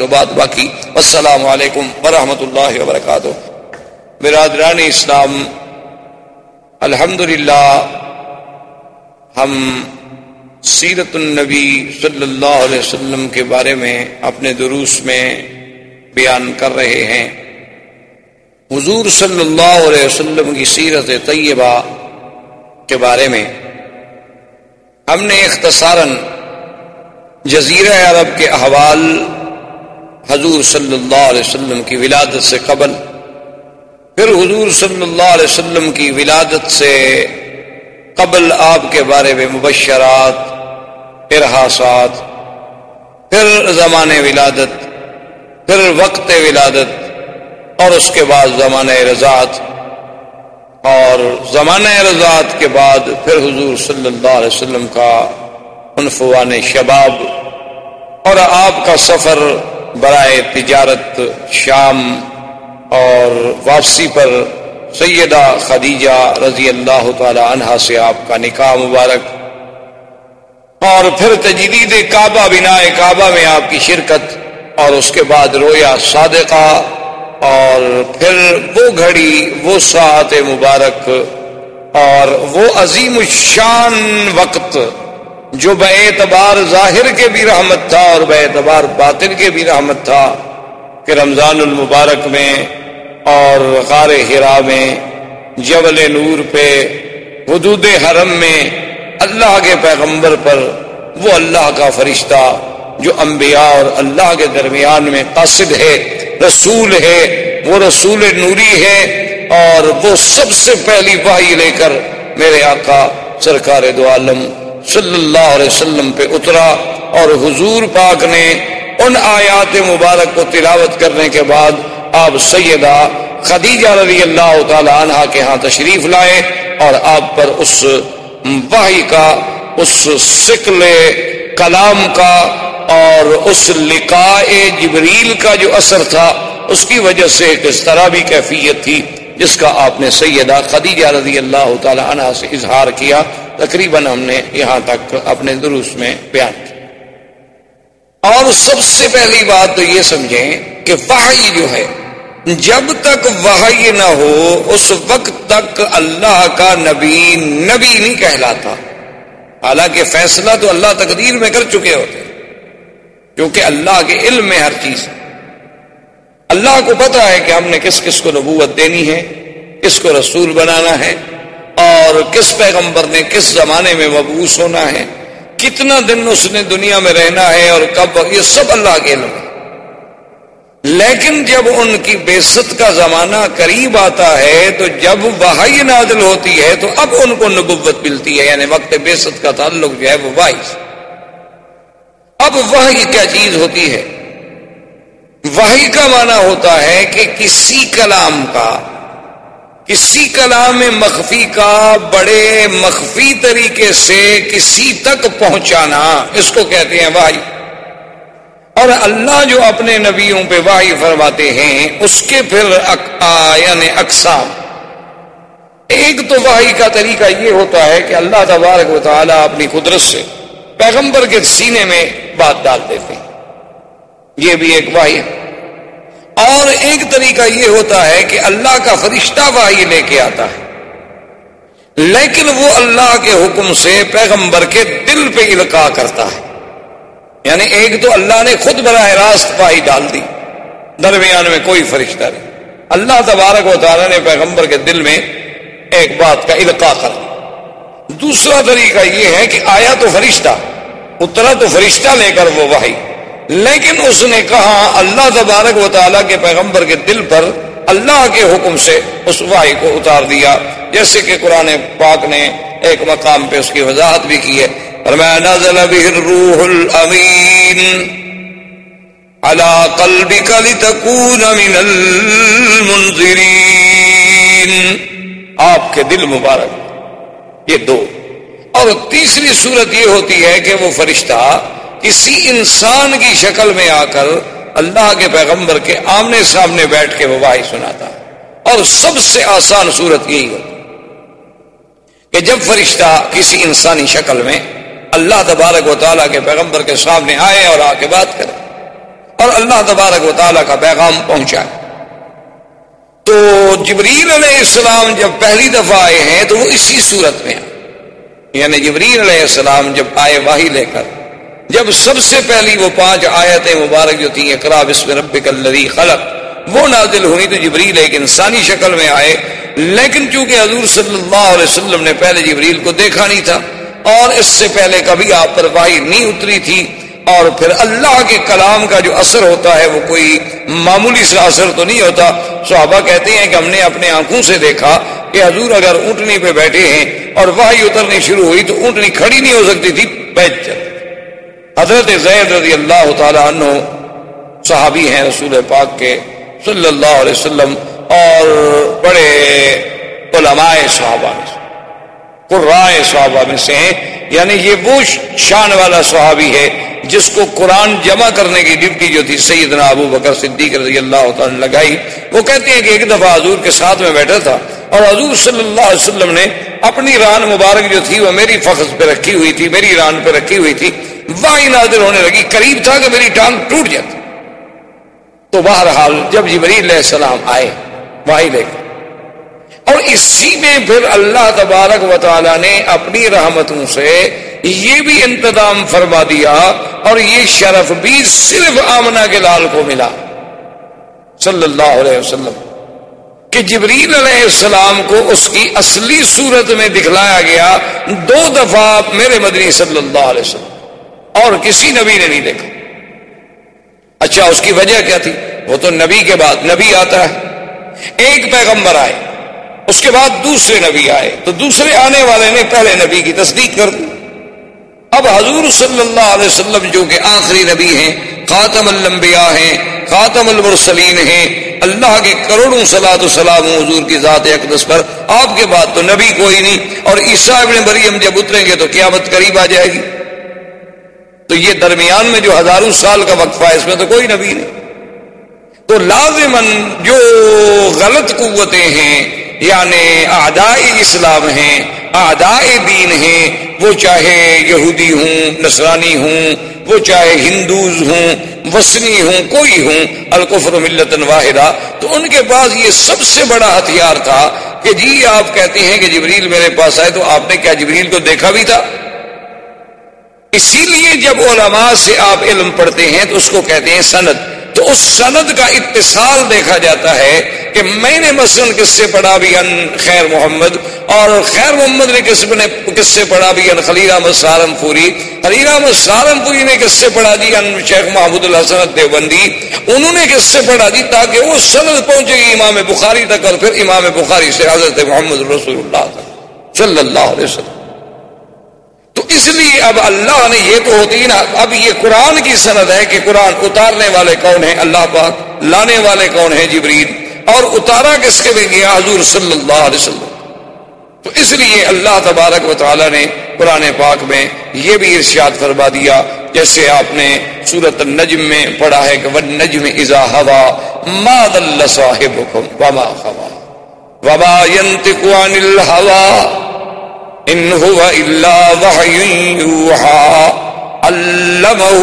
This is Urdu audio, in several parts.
تو بات باقی۔ السلام علیکم ورحمۃ اللہ وبرکاتہ۔ برادران اسلام الحمد ہم سیرت النبی صلی اللہ علیہ وسلم کے بارے میں اپنے دروس میں بیان کر رہے ہیں۔ حضور صلی اللہ علیہ وسلم کی سیرت طیبہ کے بارے میں۔ ہم نے اختصاراً جزیرہ عرب کے احوال حضور صلی اللہ علیہ وسلم کی ولادت سے قبل، پھر حضور صلی اللہ علیہ وسلم کی ولادت سے قبل آپ کے بارے میں مبشرات ارحاسات پھر زمان ولادت، پھر وقت ولادت اور اس کے بعد زمانہ رضاعت۔ اور زمانہ رضاعت کے بعد پھر حضور صلی اللہ علیہ وسلم کا عنفوان شباب اور آپ کا سفر برائے تجارت، شام اور واپسی پر سیدہ خدیجہ رضی اللہ تعالی عنہا سے آپ کا نکاح مبارک۔ اور پھر تجدید کعبہ بنا کعبہ میں آپ کی شرکت، اور اس کے بعد رویا صادقہ، اور پھر وہ گھڑی، وہ ساعت مبارک، اور وہ عظیم الشان وقت۔ جو بے اعتبار ظاہر کے بھی رحمت تھا اور بے اعتبار باطن کے بھی رحمت تھا کہ رمضان المبارک میں اور غار ہرا میں، جبل نور پہ، حدود حرم میں اللہ کے پیغمبر پر وہ اللہ کا فرشتہ جو انبیاء اور اللہ کے درمیان میں قاصد ہے، رسول ہے، وہ رسول نوری ہے اور وہ سب سے پہلی واہی لے کر میرے آقا سرکار دو عالم صلی اللہ علیہ وسلم پہ اترا اور حضور پاک نے ان آیات مبارک کو تلاوت کرنے کے بعد آپ سیدہ خدیجہ رضی اللہ تعالی عنہ کے ہاں تشریف لائے اور آپ پر اس واہی کا، اس سکل کلام کا اور اس لقاء جبریل کا جو اثر تھا، اس کی وجہ سے ایک اس طرح بھی کیفیت تھی جس کا آپ نے سیدہ خدیجہ رضی اللہ تعالی عنہ سے اظہار کیا۔ تقریباً ہم نے یہاں تک اپنے دروس میں بیان کیا اور سب سے پہلی بات تو یہ سمجھیں کہ وحی جو ہے، جب تک وحی نہ ہو، اس وقت تک اللہ کا نبی نبی نہیں کہلاتا۔ حالانکہ فیصلہ تو اللہ تقدیر میں کر چکے ہوتے۔ کیونکہ اللہ کے علم میں ہر چیز۔ اللہ کو پتا ہے کہ ہم نے کس کس کو نبوت دینی ہے، کس کو رسول بنانا ہے۔ اور کس پیغمبر نے کس زمانے میں مبوس ہونا ہے؟ کتنا دن اس نے دنیا میں رہنا ہے اور کب؟ یہ سب اللہ کے علم ہے لیکن جب ان کی بےست کا زمانہ قریب آتا ہے، تو جب وحی نازل ہوتی ہے، تو اب ان کو نبوت ملتی ہے۔ یعنی وقت بےست کا تعلق جو ہے، وہ واحد اب وہی کیا چیز ہوتی ہے؟ وہی کا معنی ہوتا ہے کہ کسی کلام کا کسی کلام مخفی کا بڑے مخفی طریقے سے کسی تک پہنچانا، اس کو کہتے ہیں واہی اور اللہ جو اپنے نبیوں پہ واہی فرماتے ہیں، اس کے پھر یعنی اقسام۔ ایک تو واہی کا طریقہ یہ ہوتا ہے کہ اللہ تبارک و تعالیٰ اپنی قدرت سے پیغمبر کے سینے میں بات ڈال دیتے یہ بھی ایک واحد ہے۔ اور ایک طریقہ یہ ہوتا ہے کہ اللہ کا فرشتہ واحد لے کے آتا ہے۔ لیکن وہ اللہ کے حکم سے پیغمبر کے دل پہ القاع کرتا ہے۔ یعنی ایک تو اللہ نے خود براہ راست واحد ڈال دی۔ درمیان میں کوئی فرشتہ نہیں۔ اللہ تبارک و تعالیٰ نے پیغمبر کے دل میں ایک بات کا القاع کر دیا دوسرا طریقہ یہ ہے کہ آیا تو فرشتہ، اترا تو فرشتہ لے کر وہ وحی۔ لیکن اس نے کہا اللہ تبارک و تعالیٰ کے پیغمبر کے دل پر اللہ کے حکم سے اس واحی کو اتار دیا، جیسے کہ قرآن پاک نے ایک مقام پہ اس کی وضاحت بھی کی ہے۔ نزل به الروح الامین على قلبك لتكون من المنذرین۔ آپ کے دل مبارک۔ یہ دو۔ اور تیسری صورت یہ ہوتی ہے کہ وہ فرشتہ کسی انسان کی شکل میں آ کر اللہ کے پیغمبر کے آمنے سامنے بیٹھ کے وہ واحد سناتا اور سب سے آسان صورت یہی ہوتی کہ جب فرشتہ کسی انسانی شکل میں اللہ تبارک و تعالیٰ کے پیغمبر کے سامنے آئے اور آ کے بات کرے اور اللہ تبارک و تعالیٰ کا پیغام پہنچا تو جبریل علیہ السلام جب پہلی دفعہ آئے ہیں تو وہ اسی صورت میں یعنی جبریل علیہ السلام جب آئے واہی لے کر جب سب سے پہلی وہ پانچ آیتیں مبارک جو تھیں اقرا بسم ربک الذی خلق، وہ نازل ہوئی تو جبریل ایک انسانی شکل میں آئے۔ لیکن چونکہ حضور صلی اللہ علیہ وسلم نے پہلے جبریل کو دیکھا نہیں تھا، اور اس سے پہلے کبھی آپ پر واہی نہیں اتری تھی، اور پھر اللہ کے کلام کا جو اثر ہوتا ہے، وہ کوئی معمولی سا اثر تو نہیں ہوتا۔ صحابہ کہتے ہیں کہ ہم نے اپنے آنکھوں سے دیکھا کہ حضور اگر اونٹنی پہ بیٹھے ہیں اور واہی اترنی شروع ہوئی تو اونٹنی کھڑی نہیں ہو سکتی تھی، بیٹھ چل حضرت زید رضی اللہ تعالی عنہ صحابی ہیں رسول پاک کے صلی اللہ علیہ وسلم اور بڑے علماء صحابہ میں سے قرائے صحابہ میں سے ہیں۔ یعنی یہ وہ شان والا صحابی ہے جس کو قرآن جمع کرنے کی ڈیوٹی جو تھی سیدنا ابو بکر صدیق رضی اللہ تعالیٰ نے لگائی، وہ کہتے ہیں کہ ایک دفعہ حضور کے ساتھ میں بیٹھا تھا اور حضور صلی اللہ علیہ وسلم نے اپنی ران مبارک جو تھی وہ میری فخذ پہ رکھی ہوئی تھی، میری ران پہ رکھی ہوئی تھی۔ واہی نازل ہونے لگی۔ قریب تھا کہ میری ٹانگ ٹوٹ جاتی۔ تو بہرحال جب جبریل علیہ السلام آئے واہی لے کر۔ اور اسی میں پھر اللہ تبارک و تعالی نے اپنی رحمتوں سے یہ بھی انتظام فرما دیا اور یہ شرف بھی صرف آمنا کے لال کو ملا۔ صلی اللہ علیہ وسلم۔ کہ جبریل علیہ السلام کو اس کی اصلی صورت میں دکھلایا گیا۔ دو دفعہ میرے مدنی صلی اللہ علیہ وسلم۔ اور کسی نبی نے نہیں دیکھا۔ اچھا اس کی وجہ کیا تھی؟ وہ تو نبی کے بعد نبی آتا ہے، ایک پیغمبر آئے، اس کے بعد دوسرے نبی آئے، تو دوسرے آنے والے نے پہلے نبی کی تصدیق کر دی۔ اب حضور صلی اللہ علیہ وسلم جو کہ آخری نبی ہیں، خاتم الانبیاء ہیں، خاتم المرسلین ہیں، اللہ کے کروڑوں سلاد سلام حضور کی ذات اقدس پر، آپ کے بعد تو نبی کوئی نہیں۔ اور عیسیٰ ابن مریم جب اتریں گے تو قیامت قریب آ جائے گی۔ تو یہ درمیان میں جو ہزاروں سال کا وقفہ ہے، اس میں تو کوئی نبی نہیں۔ تو لازمن جو غلط قوتیں ہیں یعنی آدائے اسلام ہیں آدائے دین ہیں، وہ چاہے یہودی ہوں، نصرانی ہوں، وہ چاہے ہندوز ہوں وسنی ہوں، کوئی ہوں القفر ملت واحدہ، تو ان کے پاس یہ سب سے بڑا ہتھیار تھا کہ جی آپ کہتے ہیں کہ جبریل میرے پاس آئے تو آپ نے کیا جبریل کو دیکھا بھی تھا؟ اسی لیے جب علماء سے آپ علم پڑھتے ہیں تو اس کو کہتے ہیں سند۔ تو اس سند کا اتصال دیکھا جاتا ہے کہ میں نے مثلا کس سے پڑھا بھی ان خیر محمد، اور خیر محمد نے کس نے کس سے پڑھا بھی ان خلیل احمد سارم پوری خلیل احمد سارم پوری نے کس سے پڑھا دی ان شیخ محمود الحسن دیوبندی، انہوں نے کس سے پڑھا دی تاکہ وہ سند پہنچے گی امام بخاری تک اور پھر امام بخاری سے حضرت محمد رسول اللہ تک صلی اللہ علیہ وسلم۔ اس لیے اب اللہ نے یہ تو ہوتی نا، اب یہ قرآن کی سند ہے کہ قرآن اتارنے والے کون ہیں؟ اللہ پاک لانے والے کون ہیں جبریل؟ اور اتارا کس کے لیے گیا؟ حضور صلی اللہ علیہ وسلم۔ تو اس لیے اللہ تبارک و تعالی نے قرآن پاک میں یہ بھی ارشاد فرما دیا، جیسے آپ نے سورت النجم میں پڑھا ہے کہ ون نجم ازا ہوا ماد اللہ صاحب وما خوا۔ وما ينطق عن الهوى ان هو الا وحي يوحى. علمه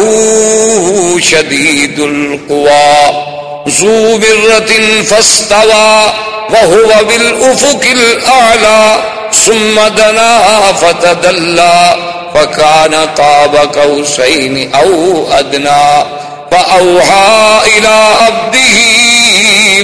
شديد القوى. ذو مرة فاستوى وهو بالافق الاعلى ثم دنا فتدلى. فكان قاب قوسين او ادنى فاوحى الى عبده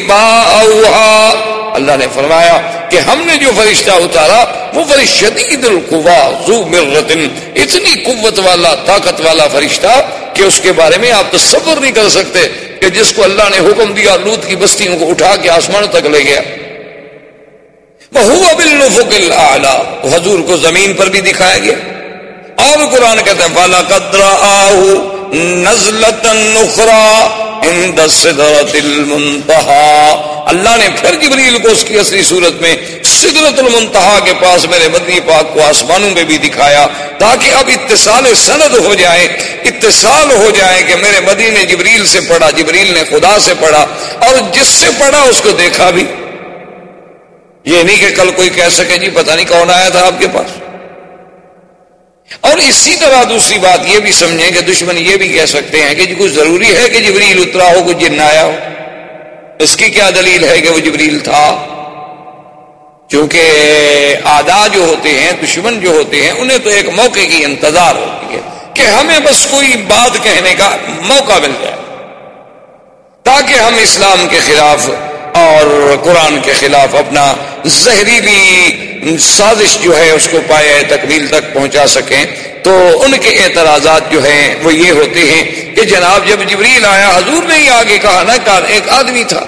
ما اوحى اللہ نے فرمایا کہ ہم نے جو فرشتہ اتارا، وہ فرش شدید القوا زو مرتن اتنی قوت والا، طاقت والا فرشتہ کہ اس کے بارے میں آپ تصور نہیں کر سکتے کہ جس کو اللہ نے حکم دیا لوت کی بستیوں کو اٹھا کے آسمان تک لے گیا۔ وہ بالفقل اعلیٰ حضور کو زمین پر بھی دکھایا گیا۔ اور قرآن کہتے ہیں بالا قدرا آہو نزلتن نخرا عند صدرت المنتہا اللہ نے پھر جبریل کو اس کی اصلی صورت میں سدرت المنتہا کے پاس میرے مدنی پاک کو آسمانوں میں بھی دکھایا تاکہ اب اتصال سند ہو جائے، اتصال ہو جائے کہ میرے مدی نے جبریل سے پڑھا، جبریل نے خدا سے پڑھا اور جس سے پڑھا اس کو دیکھا بھی۔ یہ نہیں کہ کل کوئی کہہ سکے جی پتہ نہیں کون آیا تھا آپ کے پاس۔ اور اسی طرح دوسری بات یہ بھی سمجھیں کہ دشمن یہ بھی کہہ سکتے ہیں کہ جی کچھ ضروری ہے کہ جبریل اترا ہو، کچھ جن آیا ہو۔ اس کی کیا دلیل ہے کہ وہ جبریل تھا؟ کیونکہ آدھا جو ہوتے ہیں، دشمن جو ہوتے ہیں، انہیں تو ایک موقع کی انتظار ہوتی ہے کہ ہمیں بس کوئی بات کہنے کا موقع مل جائے، تاکہ ہم اسلام کے خلاف اور قرآن کے خلاف اپنا زہریلی سازش جو ہے اس کو پایا تکمیل تک پہنچا سکیں۔ تو ان کے اعتراضات جو ہیں، وہ یہ ہوتے ہیں کہ جناب جب جبریل آیا، حضور نے ہی آگے کہا نا کہ ایک آدمی تھا۔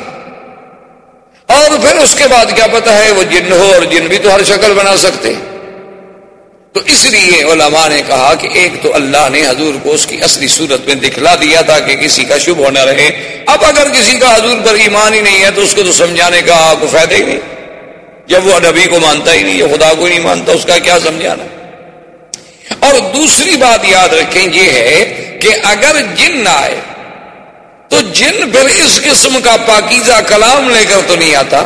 اور پھر اس کے بعد کیا پتا ہے، وہ جن ہو اور جن بھی تو ہر شکل بنا سکتے۔ ہیں تو اس لیے علماء نے کہا کہ ایک تو اللہ نے حضور کو اس کی اصلی صورت میں دکھلا دیا تھا کہ کسی کا شبھ ہونا رہے۔ اب اگر کسی کا حضور پر ایمان ہی نہیں ہے تو اس کو تو سمجھانے کا کوئی فائدہ ہی نہیں۔ جب وہ نبی کو مانتا ہی نہیں خدا کو نہیں مانتا، اس کا کیا سمجھانا؟ اور دوسری بات یاد رکھیں یہ ہے کہ اگر جن نہ آئے، تو جن پھر اس قسم کا پاکیزہ کلام لے کر تو نہیں آتا۔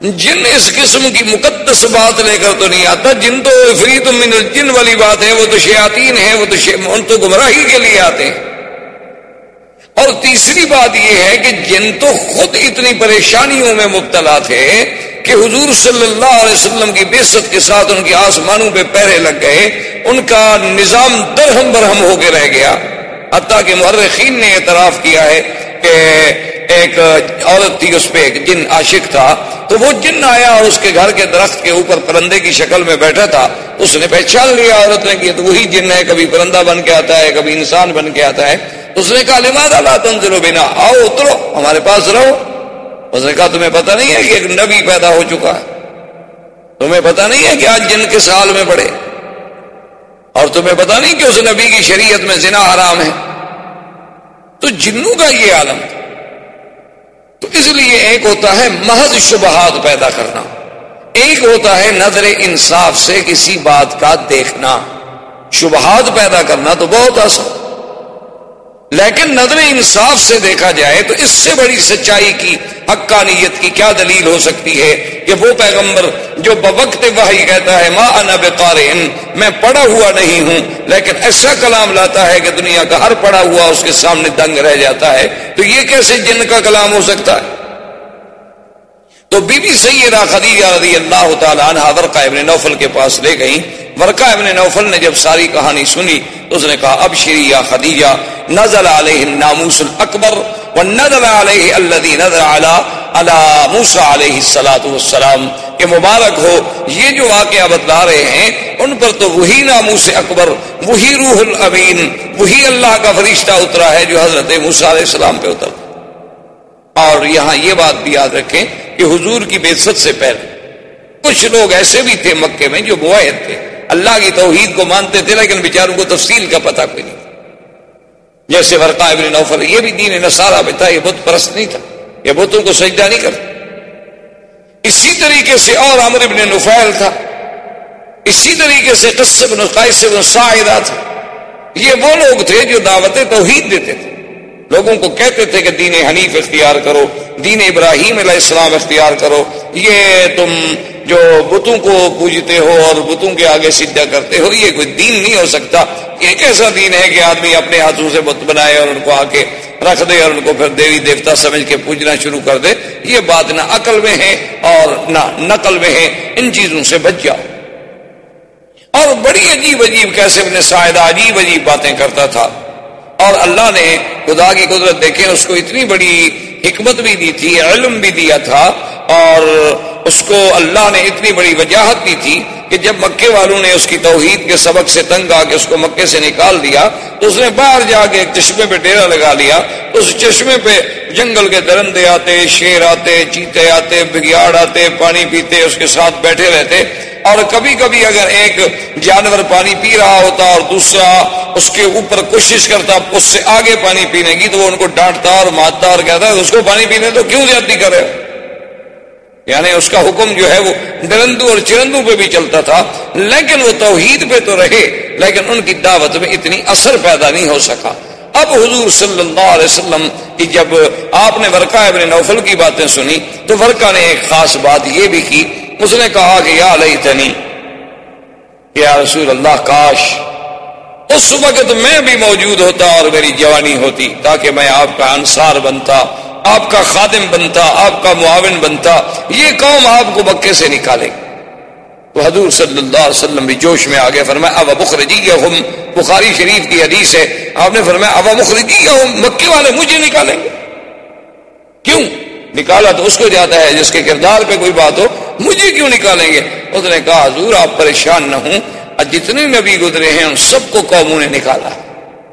جن اس قسم کی مقدس بات لے کر تو نہیں آتا، جن تو فرید من الجن والی بات ہے، وہ تو شیاطین ہیں، وہ تو ان تو گمراہی کے لیے آتے ہیں۔ اور تیسری بات یہ ہے کہ جن تو خود اتنی پریشانیوں میں مبتلا تھے کہ حضور صلی اللہ علیہ وسلم کی بےست کے ساتھ ان کے آسمانوں پہ پیرے لگ گئے، ان کا نظام درہم برہم ہو کے رہ گیا۔ حتیٰ کہ مرخین نے اعتراف کیا ہے کہ ایک عورت تھی، اس پہ ایک جن عاشق تھا، تو وہ جن آیا اور اس کے گھر کے درخت کے اوپر پرندے کی شکل میں بیٹھا تھا، اس نے پہچان لیا عورت نے کہ تو وہی جن ہے، کبھی پرندہ بن کے آتا ہے، کبھی انسان بن کے آتا ہے۔ اس نے کہا، لماذا لا تنزلو بنا؟ آؤ، اترو، ہمارے پاس رہو۔ اس نے کہا، تمہیں پتہ نہیں ہے کہ ایک نبی پیدا ہو چکا ہے۔ تمہیں پتہ نہیں ہے کہ آج جن کے سال میں پڑے۔ اور تمہیں پتہ نہیں کہ اس نبی کی شریعت میں زنا حرام ہے۔ تو جنوں کا یہ عالم تھا؟ تو اس لیے ایک ہوتا ہے محض شبہات پیدا کرنا۔ ایک ہوتا ہے نظر انصاف سے کسی بات کا دیکھنا۔ شبہات پیدا کرنا تو بہت آسان۔ لیکن نظر انصاف سے دیکھا جائے تو اس سے بڑی سچائی کی، حقانیت کی کیا دلیل ہو سکتی ہے؟ کہ وہ پیغمبر جو بوقت وحی کہتا ہے، ما انا بقارئن میں پڑا ہوا نہیں ہوں، لیکن ایسا کلام لاتا ہے کہ دنیا کا ہر پڑا ہوا اس کے سامنے دنگ رہ جاتا ہے، تو یہ کیسے جن کا کلام ہو سکتا ہے؟ تو بی بی سیدہ خدیجہ رضی اللہ تعالیٰ عنہ ورقہ ابن نوفل کے پاس لے گئی ورقہ ابن نوفل نے جب ساری کہانی سنی، تو اس نے کہا، اب شری یا خدیجہ، نزل علیہ الناموس الاکبر ونزل علیہ الذی نزل علی علی موسیٰ علیہ السلام کہ مبارک ہو۔ یہ جو واقعہ بتلا رہے ہیں، ان پر تو وہی ناموس اکبر، وہی روح الامین، وہی اللہ کا فرشتہ اترا ہے جو حضرت موسیٰ علیہ السلام پہ اترا اور یہاں یہ بات بھی یاد رکھیں کہ حضور کی بےست سے پہلے کچھ لوگ ایسے بھی تھے مکے میں جو معاہد تھے۔ اللہ کی توحید کو مانتے تھے لیکن بیچاروں کو تفصیل کا پتہ کوئی نہیں۔ جیسے ورقا ابن نوفل، یہ بھی دین نصارہ میں تھا، یہ بت پرست نہیں تھا۔ یہ بتوں کو سجدہ نہیں کرتا اسی طریقے سے اور عمر ابن نفیل تھا۔ اسی طریقے سے قصب قیس بن سائدہ تھا۔ یہ وہ لوگ تھے جو دعوت توحید دیتے تھے۔ لوگوں کو کہتے تھے کہ دین حنیف اختیار کرو، دین ابراہیم علیہ السلام اختیار کرو۔ یہ تم جو بتوں کو پوجتے ہو اور بتوں کے آگے سیدھا کرتے ہو، یہ کوئی دین نہیں ہو سکتا۔ یہ کیسا دین ہے کہ آدمی اپنے ہاتھوں سے بت بنائے اور ان کو آ کے رکھ دے اور ان کو پھر دیوی دیوتا سمجھ کے پوجنا شروع کر دے۔ یہ بات نہ عقل میں ہے اور نہ نقل میں ہے۔ ان چیزوں سے بچ جاؤ۔ اور بڑی عجیب عجیب کیسے اپنے سائدہ عجیب عجیب باتیں کرتا تھا۔ اور اللہ نے خدا کی قدرت دیکھے، اس کو اتنی بڑی حکمت بھی دی تھی، علم بھی دیا تھا، اور اس کو اللہ نے اتنی بڑی وجاہت دی تھی کہ جب مکے والوں نے اس کی توحید کے سبق سے تنگ آ کے اس کو مکے سے نکال دیا، تو اس نے باہر جا کے ایک چشمے پہ ڈیرا لگا لیا۔ اس چشمے پہ جنگل کے درندے آتے، شیر آتے، چیتے آتے، بگیاڑ آتے، پانی پیتے، اس کے ساتھ بیٹھے رہتے۔ اور کبھی کبھی اگر ایک جانور پانی پی رہا ہوتا اور دوسرا اس کے اوپر کوشش کرتا اس سے آگے پانی پینے کی تو وہ ان کو ڈانٹتا اور مارتا اور کہتا اس کو پانی پینے تو کیوں زیادتی کرے یعنی اس کا حکم جو ہے وہ درندو اور چرندو پہ بھی چلتا تھا، لیکن وہ توحید پہ تو رہے، لیکن ان کی دعوت میں اتنی اثر پیدا نہیں ہو سکا۔ اب حضور صلی اللہ علیہ وسلم کی جب آپ نے ورقہ ابن نوفل کی باتیں سنی تو ورقہ نے ایک خاص بات یہ بھی کی اس نے کہا کہ یا علیہ تنی یا رسول اللہ، کاش اس وقت میں بھی موجود ہوتا اور میری جوانی ہوتی تاکہ میں آپ کا انصار بنتا، آپ کا خادم بنتا، آپ کا معاون بنتا، یہ قوم آپ کو مکے سے نکالے۔ تو حضور صلی اللہ علیہ وسلم بھی جوش میں آگے فرمایا ابا بخرجی ہم بخاری شریف کی حدیث ہے۔ آپ نے فرمایا، ابا بخرجی ہم مکے والے مجھے نکالیں گے؟ کیوں؟ نکالا تو اس کو جاتا ہے جس کے کردار پہ کوئی بات ہو مجھے کیوں نکالیں گے؟ اس نے کہا، حضور، آپ پریشان نہ ہوں۔ جتنے نبی گزرے ہیں، ان سب کو قوموں نے نکالا۔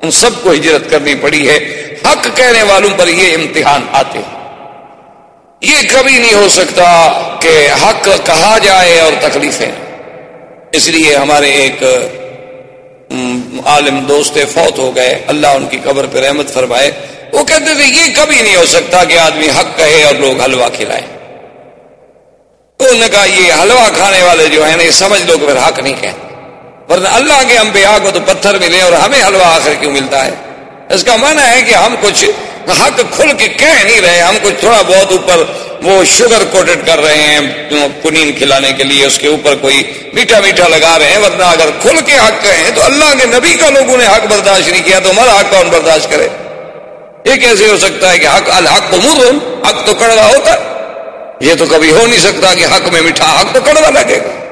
ان سب کو ہجرت کرنی پڑی ہے۔ حق کہنے والوں پر یہ امتحان آتے یہ کبھی نہیں ہو سکتا کہ حق کہا جائے اور تکلیفیں۔ اس لیے ہمارے ایک عالم دوست فوت ہو گئے۔ اللہ ان کی قبر پہ رحمت فرمائے۔ وہ کہتے تھے، یہ کبھی نہیں ہو سکتا کہ آدمی حق کہے اور لوگ حلوہ کھلائے انہوں نے کہا، یہ حلوہ کھانے والے جو ہیں سمجھ لو کہ پھر حق نہیں کہ ورنہ اللہ کے انبیاء کو تو پتھر ملے اور ہمیں حلوہ آخر کیوں ملتا ہے؟ اس کا معنی ہے کہ ہم کچھ حق کھل کے کہہ نہیں رہے، ہم کچھ تھوڑا بہت اوپر وہ شوگر کوٹڈ کر رہے ہیں پنین کھلانے کے لیے اس کے اوپر کوئی میٹھا میٹھا لگا رہے ہیں۔ ورنہ اگر کھل کے حق کہیں تو اللہ کے نبی کا لوگوں نے حق برداشت نہیں کیا، تو ہمارا حق کون برداشت کرے؟ یہ کیسے ہو سکتا ہے کہ حق الحق تو مر حق تو کڑوا ہوتا۔ یہ تو کبھی ہو نہیں سکتا کہ حق میں میٹھا حق تو کڑوا لگے گا۔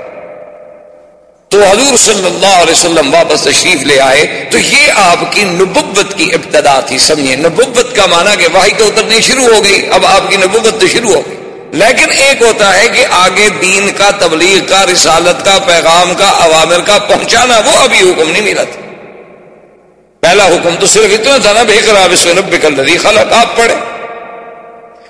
تو حضور صلی اللہ علیہ وسلم واپس تشریف لے آئے۔ تو یہ آپ کی نبوت کی ابتدا تھی سمجھے نبوت کا معنی کہ واحد تو اترنی شروع ہو گئی، اب آپ کی نبوت تو شروع ہو گئی۔ لیکن ایک ہوتا ہے کہ آگے دین کا، تبلیغ کا، رسالت کا، پیغام کا، عوامر کا پہنچانا، وہ ابھی حکم نہیں ملا تھا۔ پہلا حکم تو صرف اتنا تھا نا، بے کراب اس نب کل خلق۔ آپ پڑھے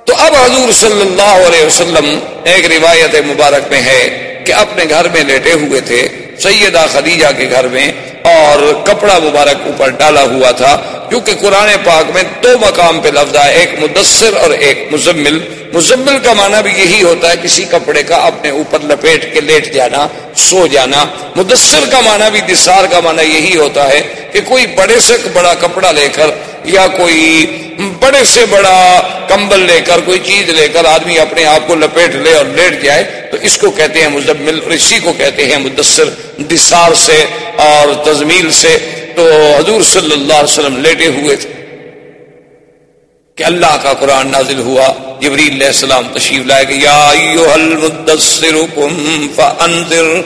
تو اب حضور صلی اللہ علیہ وسلم ایک روایت مبارک میں ہے کہ اپنے گھر میں لیٹے ہوئے تھے، سیدہ خدیجہ کے گھر میں، اور کپڑا مبارک اوپر ڈالا ہوا تھا کیونکہ قرآن پاک میں دو مقام پہ لفظ ہے ایک مدثر اور ایک مزمل۔ مزمل کا معنی بھی یہی ہوتا ہے، کسی کپڑے کا اپنے اوپر لپیٹ کے لیٹ جانا، سو جانا۔ مدثر کا معنی بھی دسار کا معنی یہی ہوتا ہے کہ کوئی بڑے سے بڑا کپڑا لے کر یا کوئی بڑے سے بڑا کمبل لے کر، کوئی چیز لے کر آدمی اپنے آپ کو لپیٹ لے اور لیٹ جائے، تو اس کو کہتے ہیں مزمل اور اسی کو کہتے ہیں مدثر، دسار سے اور تزمیل سے۔ تو حضور صلی اللہ علیہ وسلم لیٹے ہوئے تھے کہ اللہ کا قرآن نازل ہوا۔ جبریل علیہ السلام تشریف لائے کہ یا ایوہ المدثر قم فانذر۔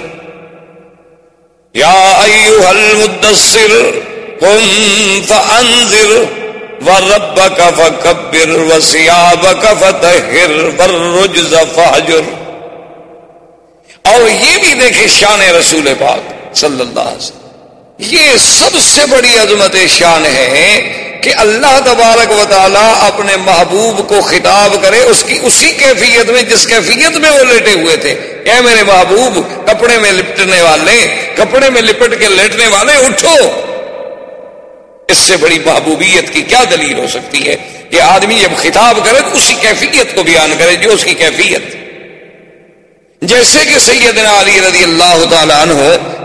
یا ایوہ المدثر قم فانذر وربك فكبر وثيابك فطهر والرجز فاهجر۔ اور یہ بھی دیکھے شان رسول پاک صلی اللہ علیہ وسلم۔ یہ سب سے بڑی عظمت شان ہے کہ اللہ تبارک و تعالیٰ اپنے محبوب کو خطاب کرے، اس کی اسی کیفیت میں، جس کیفیت میں وہ لیٹے ہوئے تھے۔ اے میرے محبوب، کپڑے میں لپٹنے والے، کپڑے میں لپٹ کے لیٹنے والے، اٹھو۔ اس سے بڑی محبوبیت کی کیا دلیل ہو سکتی ہے کہ آدمی جب خطاب کرے تو اسی کیفیت کو بیان کرے جو اس کی کیفیت۔ جیسے کہ سیدنا علی رضی اللہ تعالیٰ عنہ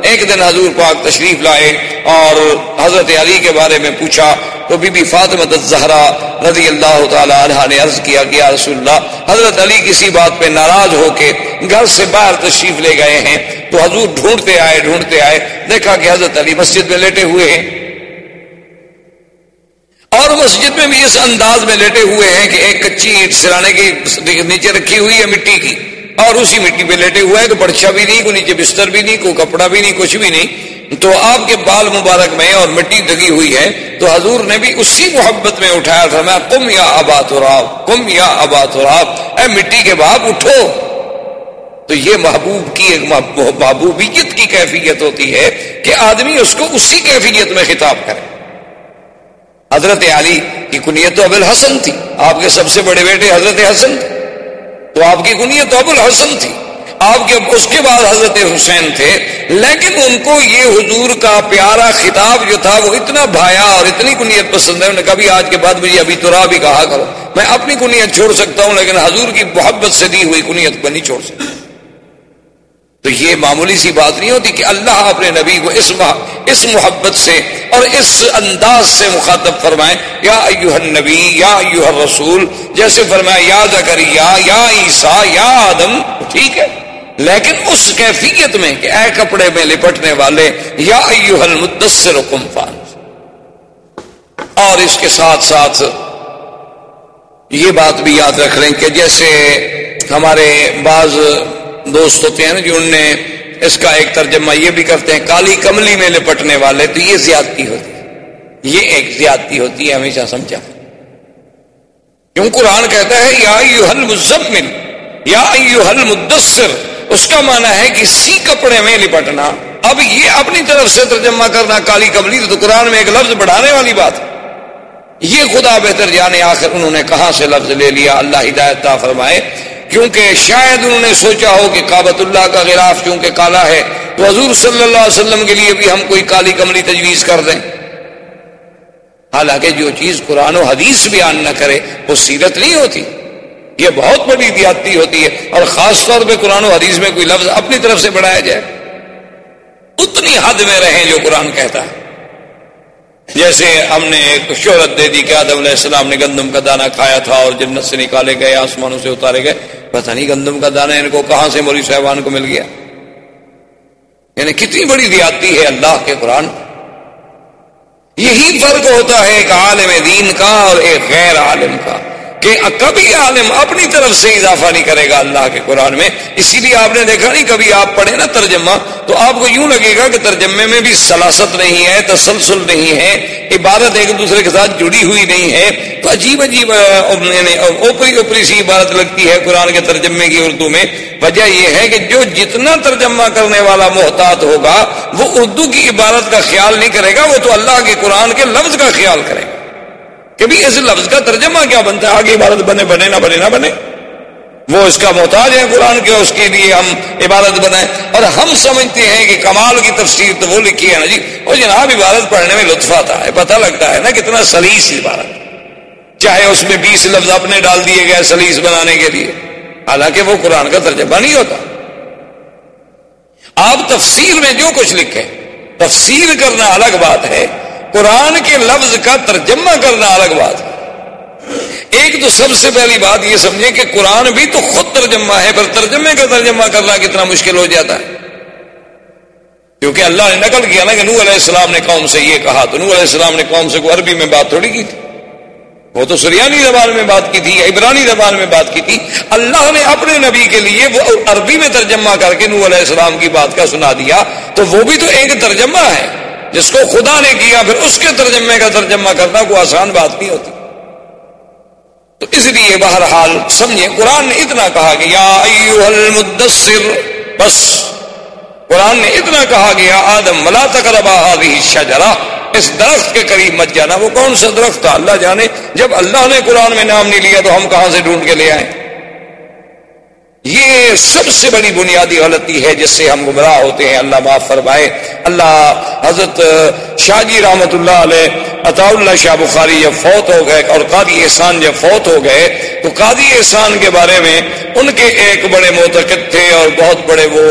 ایک دن حضور پاک تشریف لائے اور حضرت علی کے بارے میں پوچھا تو بی بی فاطمہ الزہرا رضی اللہ تعالیٰ عنہ نے عرض کیا کہ یا رسول اللہ، حضرت علی کسی بات پہ ناراض ہو کے گھر سے باہر تشریف لے گئے ہیں تو حضور ڈھونڈتے آئے ڈھونڈتے آئے، دیکھا کہ حضرت علی مسجد میں لیٹے ہوئے ہیں۔ اور مسجد میں بھی اس انداز میں لیٹے ہوئے ہیں کہ ایک کچی اینٹ سرانے کی نیچے رکھی ہوئی ہے مٹی کی اور اسی مٹی پہ لیٹے ہوئے تو پرچھا بھی نہیں، کوئی نیچے بستر بھی نہیں، کوئی کپڑا بھی نہیں، کچھ بھی نہیں۔ تو آپ کے بال مبارک میں اور مٹی دگی ہوئی ہے تو حضور نے بھی اسی محبت میں اٹھایا تھا، میں کم یا آباد کم یا آباد اے مٹی کے باپ، اٹھو۔ تو یہ محبوب کی ایک محبوبیت کی کیفیت ہوتی ہے کہ آدمی اس کو اسی کیفیت میں خطاب کرے۔ حضرت علی کی کنیت تو ابل حسن تھی۔ آپ کے سب سے بڑے بیٹے حضرت حسن۔ تھے تو آپ کی کنیت ابو الحسن تھی۔ آپ کے اس کے بعد حضرت حسین تھے۔ لیکن ان کو یہ حضور کا پیارا خطاب جو تھا وہ اتنا بھایا اور اتنی کنیت پسند ہے۔ انہوں نے کبھی آج کے بعد مجھے ابھی تو بھی کہا کرو۔ میں اپنی کنیت چھوڑ سکتا ہوں، لیکن حضور کی محبت سے دی ہوئی کنیت کو نہیں چھوڑ سکتا۔ تو یہ معمولی سی بات نہیں ہوتی کہ اللہ اپنے نبی کو اس اس محبت سے اور اس انداز سے مخاطب فرمائے یا ایوہ النبی، یا ایوہ الرسول، جیسے فرمائے یا زکریا، یا عیسیٰ، یا آدم، ٹھیک ہے؟ لیکن اس کیفیت میں کہ اے کپڑے میں لپٹنے والے، یا المدثر حکم فان۔ اور اس کے ساتھ ساتھ یہ بات بھی یاد رکھ لیں کہ جیسے ہمارے بعض دوست ہوتے ہیں نا جو ان نے اس کا ایک ترجمہ یہ بھی کرتے ہیں، کالی کملی میں لپٹنے والے، تو یہ زیادتی ہوتی ہے۔ یہ ایک زیادتی ہوتی ہے، ہمیشہ سمجھا۔ کیوں؟ قرآن کہتا ہے، یا مزمل یا مدثر اس کا معنی ہے کہ سی کپڑے میں لپٹنا۔ اب یہ اپنی طرف سے ترجمہ کرنا، کالی کملی تو قرآن میں ایک لفظ بڑھانے والی بات۔ یہ خدا بہتر جانے آخر انہوں نے کہاں سے لفظ لے لیا؟ اللہ ہدایت فرمائے۔ کیونکہ شاید انہوں نے سوچا ہو کہ کابت اللہ کا غلاف چونکہ کالا ہے، تو حضور صلی اللہ علیہ وسلم کے لیے بھی ہم کوئی کالی کملی تجویز کر دیں۔ حالانکہ جو چیز قرآن و حدیث بیان نہ کرے، وہ سیرت نہیں ہوتی۔ یہ بہت بڑی دیاتی ہوتی ہے، اور خاص طور پہ قرآن و حدیث میں کوئی لفظ اپنی طرف سے بڑھایا جائے۔ اتنی حد میں رہیں جو قرآن کہتا ہے۔ جیسے ہم نے ایک شہرت دے دی کہ آدم علیہ السلام نے گندم کا دانہ کھایا تھا اور جنت سے نکالے گئے، آسمانوں سے اتارے گئے۔ پتہ نہیں گندم کا دانہ ان کو کہاں سے موری صاحبان کو مل گیا۔ یعنی کتنی بڑی دیاتی ہے اللہ کے قرآن۔ یہی فرق ہوتا ہے ایک عالم دین کا اور ایک غیر عالم کا۔ کہ کبھی عالم اپنی طرف سے اضافہ نہیں کرے گا اللہ کے قرآن میں، اسی لیے آپ نے دیکھا نہیں، کبھی آپ پڑھے نا ترجمہ، تو آپ کو یوں لگے گا کہ ترجمے میں بھی سلاست نہیں ہے، تسلسل نہیں ہے عبارت ایک دوسرے کے ساتھ جڑی ہوئی نہیں ہے۔ تو عجیب عجیب یعنی اوپری اوپری سی عبارت لگتی ہے قرآن کے ترجمے کی اردو میں۔ وجہ یہ ہے کہ جو جتنا ترجمہ کرنے والا محتاط ہوگا، وہ اردو کی عبارت کا خیال نہیں کرے گا، وہ تو اللہ کے قرآن کے لفظ کا خیال کرے گا۔ کہ بھی اس لفظ کا ترجمہ کیا بنتا ہے؟ آگے عبادت بنے بنے نہ بنے نہ بنے۔ وہ اس کا محتاج ہے قرآن کے، اس کے لیے ہم عبادت بنائیں اور ہم سمجھتے ہیں کہ کمال کی تفسیر تو وہ لکھی ہے نا جی۔ وہ جناب عبادت پڑھنے میں لطف آتا ہے، پتہ لگتا ہے نا کتنا سلیس عبارت۔ چاہے اس میں بیس لفظ اپنے ڈال دیے گئے سلیس بنانے کے لیے، حالانکہ وہ قرآن کا ترجمہ نہیں ہوتا۔ آپ تفسیر میں جو کچھ لکھیں، تفسیر کرنا الگ بات ہے۔ قرآن کے لفظ کا ترجمہ کرنا الگ بات ہے۔ ایک تو سب سے پہلی بات یہ سمجھیں کہ قرآن بھی تو خود ترجمہ ہے، پر ترجمے کا ترجمہ کرنا کتنا مشکل ہو جاتا ہے۔ کیونکہ اللہ نے نقل کیا نا کہ نور علیہ السلام نے قوم سے یہ کہا، تو نور علیہ السلام نے قوم سے کوئی عربی میں بات تھوڑی کی تھی۔ وہ تو سریانی زبان میں بات کی تھی عبرانی زبان میں بات کی تھی۔ اللہ نے اپنے نبی کے لیے وہ عربی میں ترجمہ کر کے نور علیہ السلام کی بات کا سنا دیا۔ تو وہ بھی تو ایک ترجمہ ہے۔ جس کو خدا نے کیا، پھر اس کے ترجمے کا ترجمہ کرنا کوئی آسان بات نہیں ہوتی۔ تو اس لیے بہرحال سمجھے قرآن نے اتنا کہا کہ یا المدثر، بس۔ قرآن نے اتنا کہا کہ یا آدم ملا تقربا هذه اس درخت کے قریب مت جانا، وہ کون سا درخت تھا؟ اللہ جانے، جب اللہ نے قرآن میں نام نہیں لیا تو ہم کہاں سے ڈھونڈ کے لے آئے؟ یہ سب سے بڑی بنیادی غلطی ہے جس سے ہم گمراہ ہوتے ہیں۔ اللہ معاف فرمائے۔ اللہ حضرت شاہ جی رحمت اللہ علیہ عطا اللہ شاہ بخاری جب فوت ہو گئے اور قادی احسان جب فوت ہو گئے تو قادی احسان کے بارے میں ان کے ایک بڑے معتقد تھے اور بہت بڑے وہ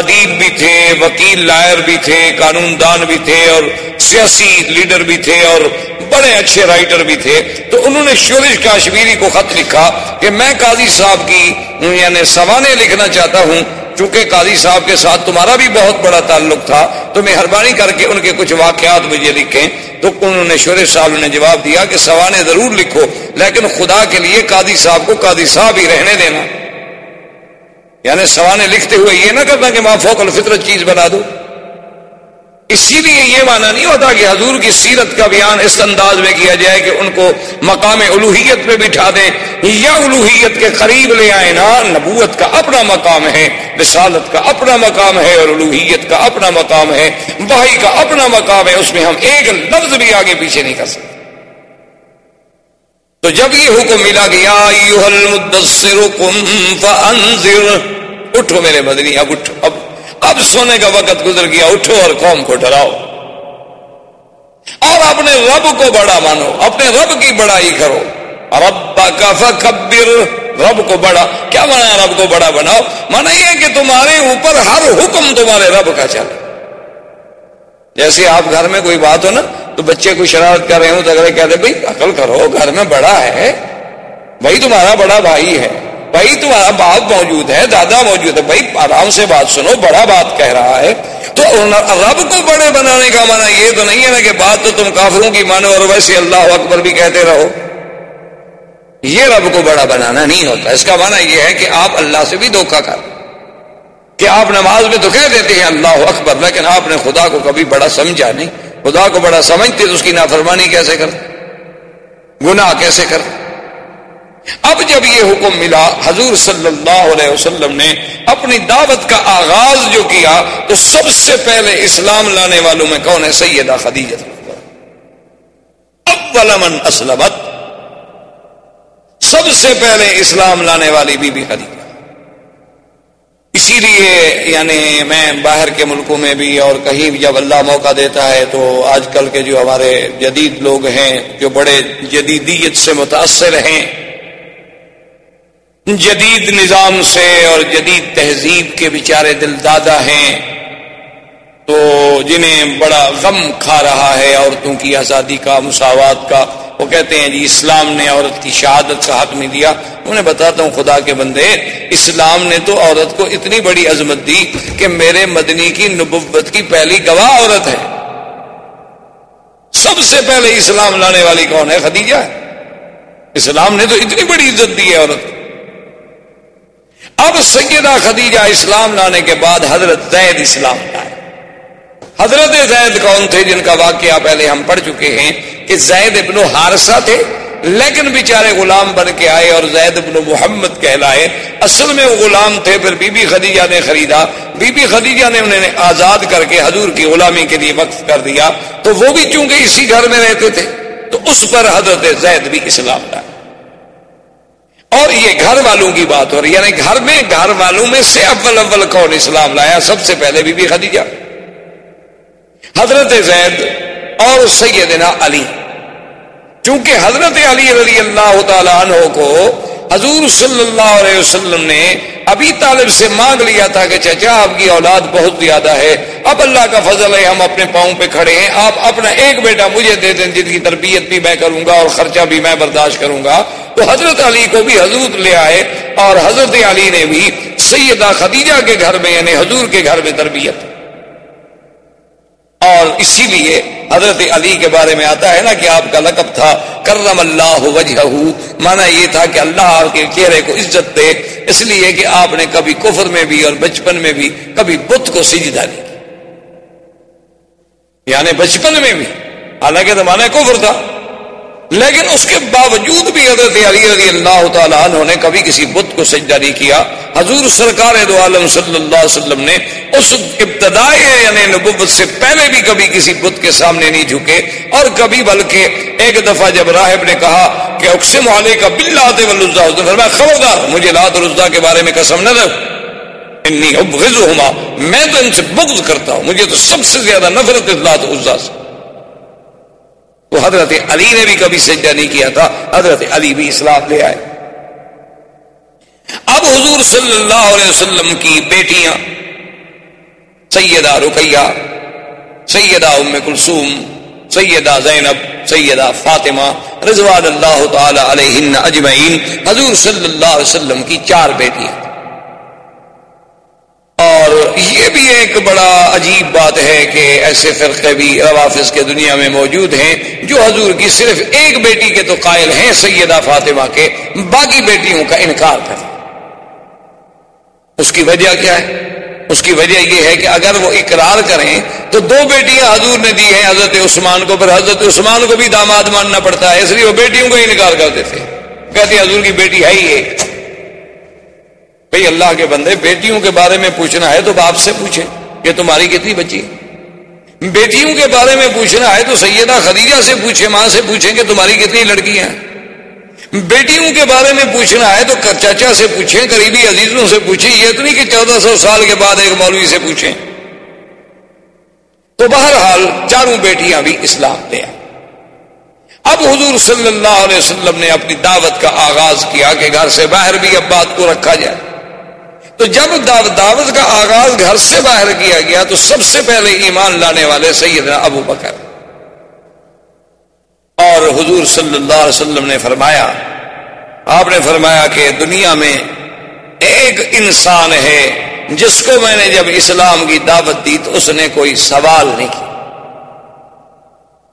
ادیب بھی تھے، وکیل، لائر بھی تھے قانون دان بھی تھے اور سیاسی لیڈر بھی تھے اور بڑے اچھے رائٹر بھی تھے۔ تو انہوں نے شورش کاشمیری کو خط لکھا کہ میں قاضی صاحب کی یعنی سوانے لکھنا چاہتا ہوں چونکہ قاضی صاحب کے ساتھ تمہارا بھی بہت بڑا تعلق تھا تو مہربانی کر کے ان کے کچھ واقعات مجھے لکھیں۔ تو انہوں نے شور صاحب نے جواب دیا کہ سوانے ضرور لکھو، لیکن خدا کے لیے قاضی صاحب کو قاضی صاحب ہی رہنے دینا۔ یعنی سوانے لکھتے ہوئے یہ نہ کرنا کہ ماں فوق الفطرت چیز بنا دو اسی لیے یہ مانا نہیں ہوتا کہ حضور کی سیرت کا بیان اس انداز میں کیا جائے کہ ان کو مقام الوحیت پہ بٹھا دیں یا الوحیت کے قریب لے آئے نا نبوت کا اپنا مقام ہے، رسالت کا اپنا مقام ہے اور الوحیت کا اپنا مقام ہے بھائی کا اپنا مقام ہے، اس میں ہم ایک لفظ بھی آگے پیچھے نہیں کر سکتے۔ تو جب یہ حکم ملا گیا اٹھو میرے مدنی اب اٹھو، اب اب سونے کا وقت گزر گیا، اٹھو اور قوم کو ڈراؤ اور اپنے رب کو بڑا مانو، اپنے رب کی بڑائی کرو۔ رب کا فکبر، رب کو بڑا، کیا بنا رب کو بڑا بناؤ؟ مانا یہ کہ تمہارے اوپر ہر حکم تمہارے رب کا چلے۔ جیسے آپ گھر میں کوئی بات ہو نا، تو بچے کو شرارت کر رہے ہوں، تو اگر کہتے بھائی، عقل کرو، گھر میں بڑا ہے۔ بھائی، تمہارا بڑا بھائی ہے۔ بھائی تمہارا باپ موجود ہے، دادا موجود ہے۔ بھائی آرام سے بات سنو، بڑا بات کہہ رہا ہے۔ تو رب کو بڑے بنانے کا مانا یہ تو نہیں ہے نا کہ بات تو تم کافروں کی مانو اور ویسے اللہ اکبر بھی کہتے رہو۔ یہ رب کو بڑا بنانا نہیں ہوتا۔ اس کا مانا یہ ہے کہ آپ اللہ سے بھی دھوکا کر کہ آپ نماز میں تو کہہ دیتے ہیں اللہ اکبر، لیکن آپ نے خدا کو کبھی بڑا سمجھا نہیں۔ خدا کو بڑا سمجھتے تو اس کی نافرمانی کیسے کر گناہ کیسے کر اب جب یہ حکم ملا، حضور صلی اللہ علیہ وسلم نے اپنی دعوت کا آغاز جو کیا، تو سب سے پہلے اسلام لانے والوں میں کون ہے؟ سیدہ خدیجہ۔ اول من اسلمت۔ سب سے پہلے اسلام لانے والی بی بی خدیجہ۔ اسی لیے یعنی میں باہر کے ملکوں میں بھی اور کہیں بھی جب اللہ موقع دیتا ہے، تو آج کل کے جو ہمارے جدید لوگ ہیں، جو بڑے جدیدیت سے متاثر ہیں جدید نظام سے اور جدید تہذیب کے بیچارے دل دادا ہیں، تو جنہیں بڑا غم کھا رہا ہے عورتوں کی آزادی کا، مساوات کا، وہ کہتے ہیں جی اسلام نے عورت کی شہادت کا حق نہیں دیا۔ انہیں بتاتا ہوں خدا کے بندے، اسلام نے تو عورت کو اتنی بڑی عظمت دی کہ میرے مدنی کی نبوت کی پہلی گواہ عورت ہے۔ سب سے پہلے اسلام لانے والی کون ہے؟ خدیجہ۔ اسلام نے تو اتنی بڑی عزت دی ہے عورت کو۔ اب سیدہ خدیجہ اسلام لانے کے بعد حضرت زید اسلام لائے۔ حضرت زید کون تھے جن کا واقعہ پہلے ہم پڑھ چکے ہیں کہ زید ابن حارثہ تھے، لیکن بیچارے غلام بن کے آئے اور زید ابن محمد کہلائے۔ اصل میں وہ غلام تھے، پھر بی بی خدیجہ نے خریدا۔ بی بی خدیجہ نے انہیں آزاد کر کے حضور کی غلامی کے لیے وقف کر دیا۔ تو وہ بھی چونکہ اسی گھر میں رہتے تھے، تو اس پر حضرت زید بھی اسلام لائے۔ اور یہ گھر والوں کی بات ہو رہی یعنی گھر میں، گھر والوں میں سے اول اول کون اسلام لایا؟ سب سے پہلے بی بی خدیجہ۔ حضرت زید اور سیدنا علی۔ چونکہ حضرت علی رضی اللہ تعالیٰ عنہ کو حضور صلی اللہ علیہ وسلم نے ابھی طالب سے مانگ لیا تھا کہ چچا، آپ کی اولاد بہت زیادہ ہے۔ اب اللہ کا فضل ہے، ہم اپنے پاؤں پہ کھڑے ہیں۔ آپ اپنا ایک بیٹا مجھے دے دیں، جن کی تربیت بھی میں کروں گا اور خرچہ بھی میں برداشت کروں گا۔ تو حضرت علی کو بھی حضرت لے آئے اور حضرت علی نے بھی سیدہ خدیجہ کے گھر میں یعنی حضور کے گھر میں تربیت۔ اور اسی لیے حضرت علی کے بارے میں آتا ہے نا کہ آپ کا لقب تھا، کرم اللہ وجہ مانا یہ تھا کہ اللہ آپ کے چہرے کو عزت دے، اس لیے کہ آپ نے کبھی کفر میں بھی اور بچپن میں بھی کبھی بت کو سجدہ نہیں یعنی بچپن میں بھی، حالانکہ تو مانا کفر تھا۔ لیکن اس کے باوجود بھی حضرت علی رضی اللہ تعالیٰ عنہ نے کبھی کسی بت کو سجدہ نہیں کیا۔ حضور سرکار دو عالم صلی اللہ علیہ وسلم نے اس ابتدائی یعنی نبوت سے پہلے بھی کبھی کسی بت کے سامنے نہیں جھکے اور کبھی بلکہ ایک دفعہ جب راہب نے کہا کہ اقسم والے کا بل آتے فرمایا، خبردار، مجھے لات رزا کے بارے میں قسم نہ دو۔ انی ابغضہما، میں تو ان سے بغض کرتا ہوں، مجھے تو سب سے زیادہ نفرت لات عزا سے۔ تو حضرت علی نے بھی کبھی سجدہ نہیں کیا تھا، حضرت علی بھی اسلام لے آئے۔ اب حضور صلی اللہ علیہ وسلم کی بیٹیاں، سیدہ رقیہ، سیدہ ام کلثوم، سیدہ زینب، سیدہ فاطمہ رضوان اللہ تعالی علیہ اجمعین، حضور صلی اللہ علیہ وسلم کی چار بیٹیاں۔ اور یہ بھی ایک بڑا عجیب بات ہے کہ ایسے فرقے بھی روافظ کے دنیا میں موجود ہیں جو حضور کی صرف ایک بیٹی کے تو قائل ہیں، سیدہ فاطمہ کے باقی بیٹیوں کا انکار کر اس کی وجہ کیا ہے؟ اس کی وجہ یہ ہے کہ اگر وہ اقرار کریں تو دو بیٹیاں حضور نے دی ہیں، حضرت عثمان کو، پھر حضرت عثمان کو بھی داماد ماننا پڑتا ہے، اس لیے وہ بیٹیوں کو انکار کرتے تھے۔ کہتے حضور کی بیٹی ہے ہی ایک۔ بھئی اللہ کے بندے، بیٹیوں کے بارے میں پوچھنا ہے تو باپ سے پوچھیں کہ تمہاری کتنی بچی بیٹیوں کے بارے میں پوچھنا ہے تو سیدہ خدیجہ سے پوچھیں ماں سے پوچھیں کہ تمہاری کتنی لڑکیاں بیٹیوں کے بارے میں پوچھنا ہے تو چاچا سے پوچھیں، قریبی عزیزوں سے پوچھیں، یہ تو نہیں کہ چودہ سو سال کے بعد ایک مولوی سے پوچھیں۔ تو بہرحال چاروں بیٹیاں بھی اسلام دیا اب حضور صلی اللہ علیہ وسلم نے اپنی دعوت کا آغاز کیا کہ گھر سے باہر بھی اب بات کو رکھا جائے۔ تو جب دعوت کا آغاز گھر سے باہر کیا گیا تو سب سے پہلے ایمان لانے والے سیدنا ابو بکر۔ اور حضور صلی اللہ علیہ وسلم نے فرمایا، آپ نے فرمایا کہ دنیا میں ایک انسان ہے جس کو میں نے جب اسلام کی دعوت دی تو اس نے کوئی سوال نہیں کیا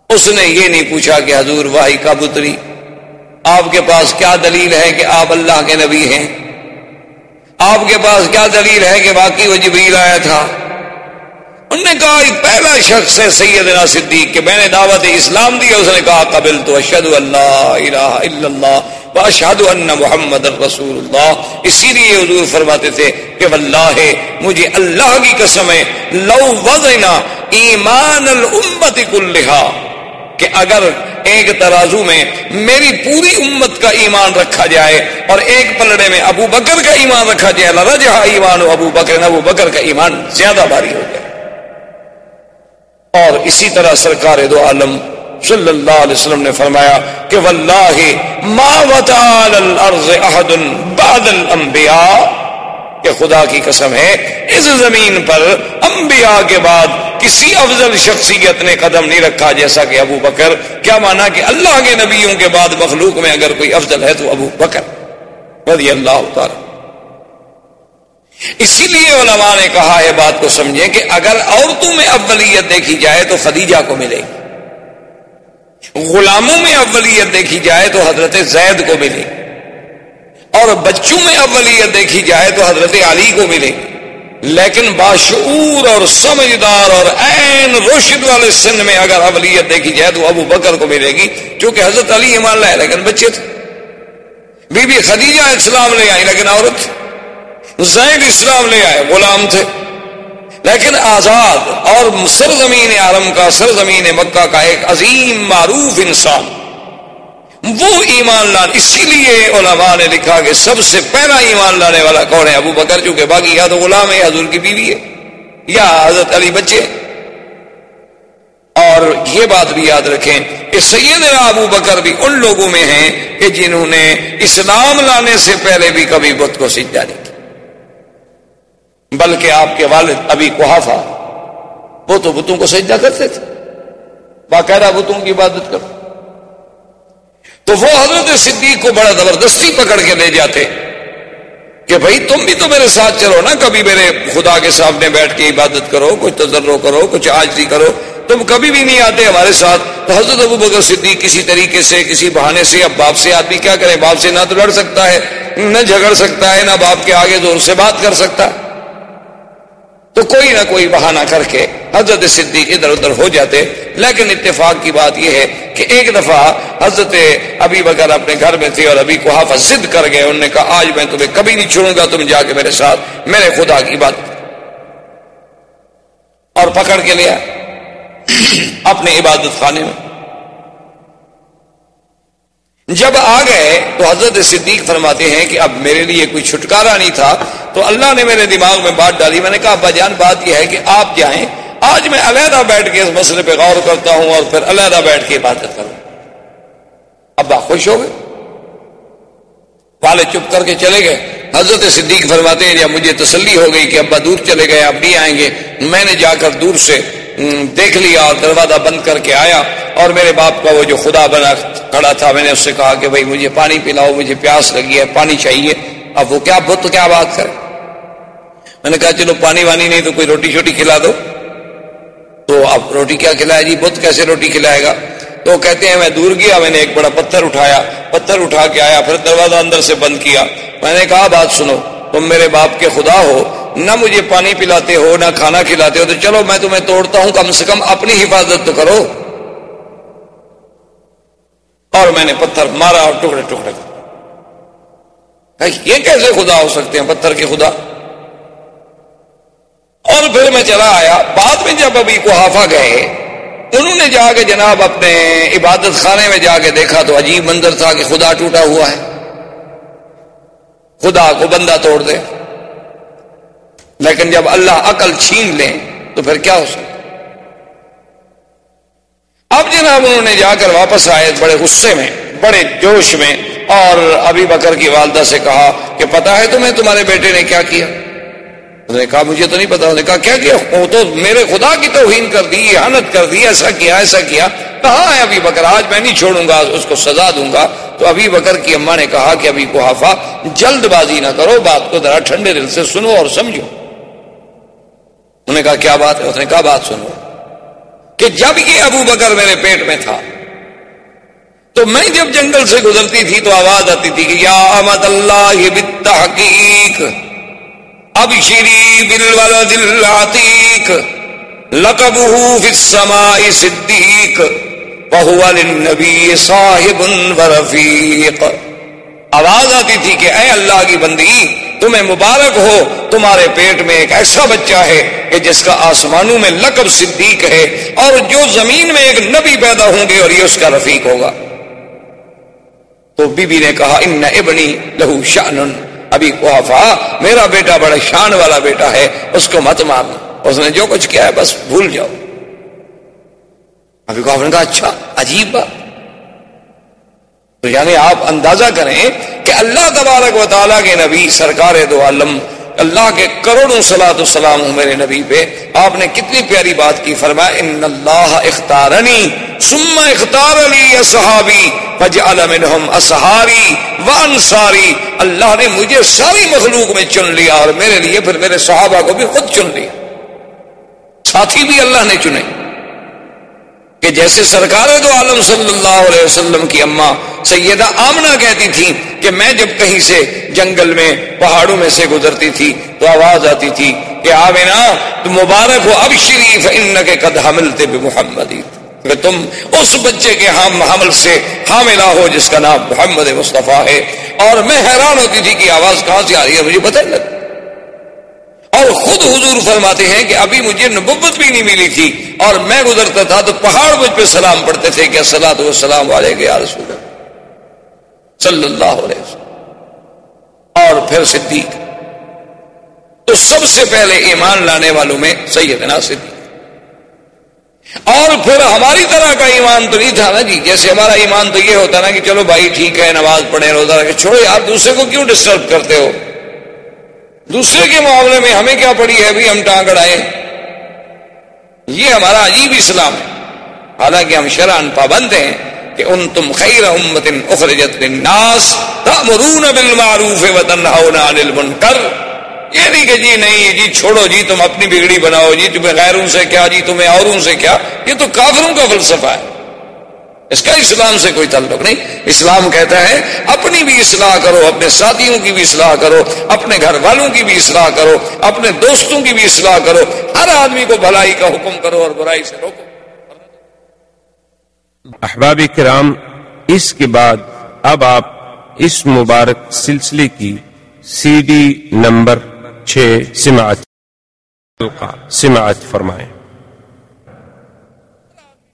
اس نے یہ نہیں پوچھا کہ حضور، واہی کا بتری آپ کے پاس کیا دلیل ہے کہ آپ اللہ کے نبی ہیں؟ آپ کے پاس کیا دلیل ہے کہ باقی وہ جبریل آیا تھا؟ انہوں نے کہا پہلا شخص ہے سیدنا صدیق کہ میں نے دعوت اسلام دی اس نے کہا قبل تو اشد اللہ الہ الا اللہ اشہد ان محمد الرسول اللہ۔ اسی لیے حضور فرماتے تھے کہ واللہ، مجھے اللہ کی قسم ہے، لو وضعنا ایمان الامت کلہا۔ کہ اگر ایک ترازو میں میری پوری امت کا ایمان رکھا جائے اور ایک پلڑے میں ابو بکر کا ایمان رکھا جائے لرجہ ایمان ابو بکر ابو بکر کا ایمان زیادہ بھاری ہو جائے۔ اور اسی طرح سرکار دو عالم صلی اللہ علیہ وسلم نے فرمایا کہ واللہ ما وطال الارض احد بعد الانبیاء۔ کہ خدا کی قسم ہے، اس زمین پر انبیاء کے بعد کسی افضل شخصیت نے قدم نہیں رکھا جیسا کہ ابو بکر۔ کیا مانا کہ اللہ کے نبیوں کے بعد مخلوق میں اگر کوئی افضل ہے تو ابو بکر۔ رضی اللہ تعالی۔ اسی لیے علماء نے کہا ہے، بات کو سمجھیں کہ اگر عورتوں میں اولیت دیکھی جائے تو خدیجہ کو ملے گی۔ غلاموں میں اولیت دیکھی جائے تو حضرت زید کو ملے گی۔ اور بچوں میں اولیت دیکھی جائے تو حضرت علی کو ملے۔ لیکن باشعور اور سمجھدار اور این روشد والے سن میں اگر اولیت دیکھی جائے تو ابو بکر کو ملے گی کیونکہ حضرت علی ایمان لائے، لیکن بچے تھے۔ بی بی خدیجہ اسلام لے آئی لیکن عورت زید اسلام لے آئے، غلام تھے۔ لیکن آزاد اور سرزمین عالم کا، سرزمین مکہ کا ایک عظیم معروف انسان۔ وہ ایمان لان، اسی لیے علماء نے لکھا کہ سب سے پہلا ایمان لانے والا کون ہے؟ ابو بکر، چونکہ باقی یا تو غلام ہے، حضور کی بیوی ہے، یا حضرت علی بچے۔ اور یہ بات بھی یاد رکھیں کہ سید ابو بکر بھی ان لوگوں میں ہیں کہ جنہوں نے اسلام لانے سے پہلے بھی کبھی بت کو سجدہ نہیں کیا۔ بلکہ آپ کے والد ابھی کوحافہ وہ تو بتوں کو سجدہ کرتے تھے۔ باقاعدہ بتوں کی عبادت کر تو وہ حضرت صدیق کو بڑا زبردستی پکڑ کے لے جاتے کہ بھائی تم بھی تو میرے ساتھ چلو نا، کبھی میرے خدا کے سامنے بیٹھ کے عبادت کرو، کچھ تجرو کرو، کچھ آجری کرو۔ تم کبھی بھی نہیں آتے ہمارے ساتھ۔ تو حضرت ابو بکر صدیق کسی طریقے سے، کسی بہانے سے، اب باپ سے آدمی کیا کرے؟ باپ سے نہ تو لڑ سکتا ہے، نہ جھگڑ سکتا ہے، نہ باپ کے آگے زور سے بات کر سکتا۔ ہے تو کوئی نہ کوئی بہانہ کر کے حضرت صدیق ادھر ادھر ہو جاتے۔ لیکن اتفاق کی بات یہ ہے کہ ایک دفعہ حضرت ابھی بغیر اپنے گھر میں تھے اور ابھی کو حافظ ضد کر گئے۔ انہوں نے کہا، آج میں تمہیں کبھی نہیں چھوڑوں گا، تم جا کے میرے ساتھ، میرے خدا کی بات۔ اور پکڑ کے لیا اپنے عبادت خانے میں۔ جب آ گئے تو حضرت صدیق فرماتے ہیں کہ اب میرے لیے کوئی چھٹکارا نہیں تھا۔ تو اللہ نے میرے دماغ میں بات ڈالی۔ میں نے کہا، ابا جان، بات یہ ہے کہ آپ جائیں آج میں علیحدہ بیٹھ کے اس مسئلے پہ غور کرتا ہوں اور پھر علیحدہ بیٹھ کے عبادت کروں۔ ابا خوش ہو گئے؟ والے چپ کر کے چلے گئے۔ حضرت صدیق فرماتے ہیں جب مجھے تسلی ہو گئی کہ ابا دور چلے گئے اب بھی آئیں گے۔ میں نے جا کر دور سے دیکھ لیا اور دروازہ بند کر کے آیا۔ اور میرے باپ کا وہ جو خدا بنا کھڑا تھا، میں نے اس سے کہا کہ بھائی، مجھے پانی پلاؤ، مجھے پیاس لگی ہے، پانی چاہیے۔ اب وہ کیا بت، کیا بات کرے؟ میں نے کہا، چلو پانی وانی نہیں تو کوئی روٹی شوٹی کھلا دو۔ تو اب روٹی کیا کھلائے؟ جی بت کیسے روٹی کھلائے گا؟ تو کہتے ہیں، میں دور گیا، میں نے ایک بڑا پتھر اٹھایا۔ پتھر اٹھا کے آیا، پھر دروازہ اندر سے بند کیا۔ میں نے کہا، بات سنو، تم میرے باپ کے خدا ہو، نہ مجھے پانی پلاتے ہو، نہ کھانا کھلاتے ہو، تو چلو، میں تمہیں توڑتا ہوں، کم سے کم اپنی حفاظت تو کرو۔ اور میں نے پتھر مارا اور ٹکڑے ٹکڑے۔ یہ کیسے خدا ہو سکتے ہیں، پتھر کے خدا؟ اور پھر میں چلا آیا۔ بعد میں جب ابھی کو ہافا گئے، انہوں نے جا کے جناب اپنے عبادت خانے میں جا کے دیکھا تو عجیب منظر تھا کہ خدا ٹوٹا ہوا ہے۔ خدا کو بندہ توڑ دے۔ لیکن جب اللہ عقل چھین لیں تو پھر کیا ہو سکتا؟ اب جناب انہوں نے جا کر واپس آئے بڑے غصے میں، بڑے جوش میں، اور ابھی بکر کی والدہ سے کہا کہ پتا ہے تمہیں تمہارے بیٹے نے کیا کیا؟ نے کہا، مجھے تو نہیں پتا۔ نے کہا، کیا کیا؟ تو میرے خدا کی توہین کر دی حانت کر دی، ایسا کیا ایسا کیا۔ کہاں ہے ابھی بکر، آج میں نہیں چھوڑوں گا، اس کو سزا دوں گا۔ تو ابھی بکر کی اما نے کہا کہ ابھی کو حافا جلد بازی نہ کرو، بات کو ذرا ٹھنڈے دل سے سنو اور سمجھو۔ انہوں نے کہا، کیا بات ہے؟ اس نے کہا، بات سنو۔ کہ جب یہ ابو بکر میرے پیٹ میں تھا، تو میں جب جنگل سے گزرتی تھی تو آواز آتی تھی کہ یا احمد اللہ بالتحقیق اب شری بل دل عتیق السماء صدیق بہو نبی صاحب رفیق آواز آتی تھی کہ اے اللہ کی بندی، تمہیں مبارک ہو، تمہارے پیٹ میں ایک ایسا بچہ ہے کہ جس کا آسمانوں میں لقب صدیق ہے، اور جو زمین میں ایک نبی پیدا ہوں گے اور یہ اس کا رفیق ہوگا۔ تو بی بی نے کہا، ان ابنی لہو شان ابھی کوفا میرا بیٹا بڑا شان والا بیٹا ہے، اس کو مت مارنا اس نے جو کچھ کیا ہے، بس بھول جاؤ۔ ابھی کو نے کہا اچھا عجیب بات۔ تو یعنی آپ اندازہ کریں کہ اللہ تبارک و تعالیٰ کے نبی، سرکار دو عالم اللہ کے کروڑوں سلاد السلام میرے نبی پہ، آپ نے کتنی پیاری بات کی، فرمایا، ان اللہ اختارنی سما اختار علی صحابی، فجعل منہم اسہاری و انصاری۔ اللہ نے مجھے ساری مخلوق میں چن لیا اور میرے لیے پھر میرے صحابہ کو بھی خود چن لیا۔ ساتھی بھی اللہ نے چنے۔ کہ جیسے سرکار دو عالم صلی اللہ علیہ وسلم کی اماں سیدہ آمنہ کہتی تھی کہ میں جب کہیں سے جنگل میں، پہاڑوں میں سے گزرتی تھی تو آواز آتی تھی کہ آمنا تو مبارک ہو، اب شریف ان کے قد حملتے بے محمد کہ تم اس بچے کے ہم حمل سے حاملہ ہو جس کا نام محمد مصطفیٰ ہے۔ اور میں حیران ہوتی تھی کہ آواز کہاں سے آ رہی ہے، مجھے پتہ نہیں لگتا۔ خود حضور فرماتے ہیں کہ ابھی مجھے نبوت بھی نہیں ملی تھی اور میں گزرتا تھا تو پہاڑ مجھ پہ سلام پڑھتے تھے کہ سلاد وسلام والے گیا رسول صلی اللہ علیہ وسلم۔ اور پھر صدیق۔ تو سب سے پہلے ایمان لانے والوں میں سیدنا صدیق۔ اور پھر ہماری طرح کا ایمان تو نہیں تھا نا جی۔ جیسے ہمارا ایمان تو یہ ہوتا نا کہ چلو بھائی ٹھیک ہے، نماز پڑھے روزہ رکھے چھوڑو یار، دوسرے کو کیوں ڈسٹرب کرتے ہو؟ دوسرے کے معاملے میں ہمیں کیا پڑی ہے؟ ابھی ہم ٹانگ اڑائے یہ ہمارا عجیب اسلام ہے۔ حالانکہ ہم شران پابند ہیں کہ ان تم خیر امت اخرجت للناس تأمرون بالمعروف وتنہون عن المنکر۔ یہ نہیں کہ جی نہیں جی چھوڑو جی تم اپنی بگڑی بناؤ جی تمہیں غیروں سے کیا جی تمہیں اوروں سے کیا۔ یہ تو کافروں کا فلسفہ ہے۔ اس کا اسلام سے کوئی تعلق نہیں۔ اسلام کہتا ہے، اپنی بھی اصلاح کرو، اپنے ساتھیوں کی بھی اصلاح کرو، اپنے گھر والوں کی بھی اصلاح کرو، اپنے دوستوں کی بھی اصلاح کرو۔ ہر آدمی کو بھلائی کا حکم کرو اور برائی سے روکو۔ احباب کرام، اس کے بعد اب آپ اس مبارک سلسلے کی سی ڈی نمبر چھ سماعت سماعت فرمائیں۔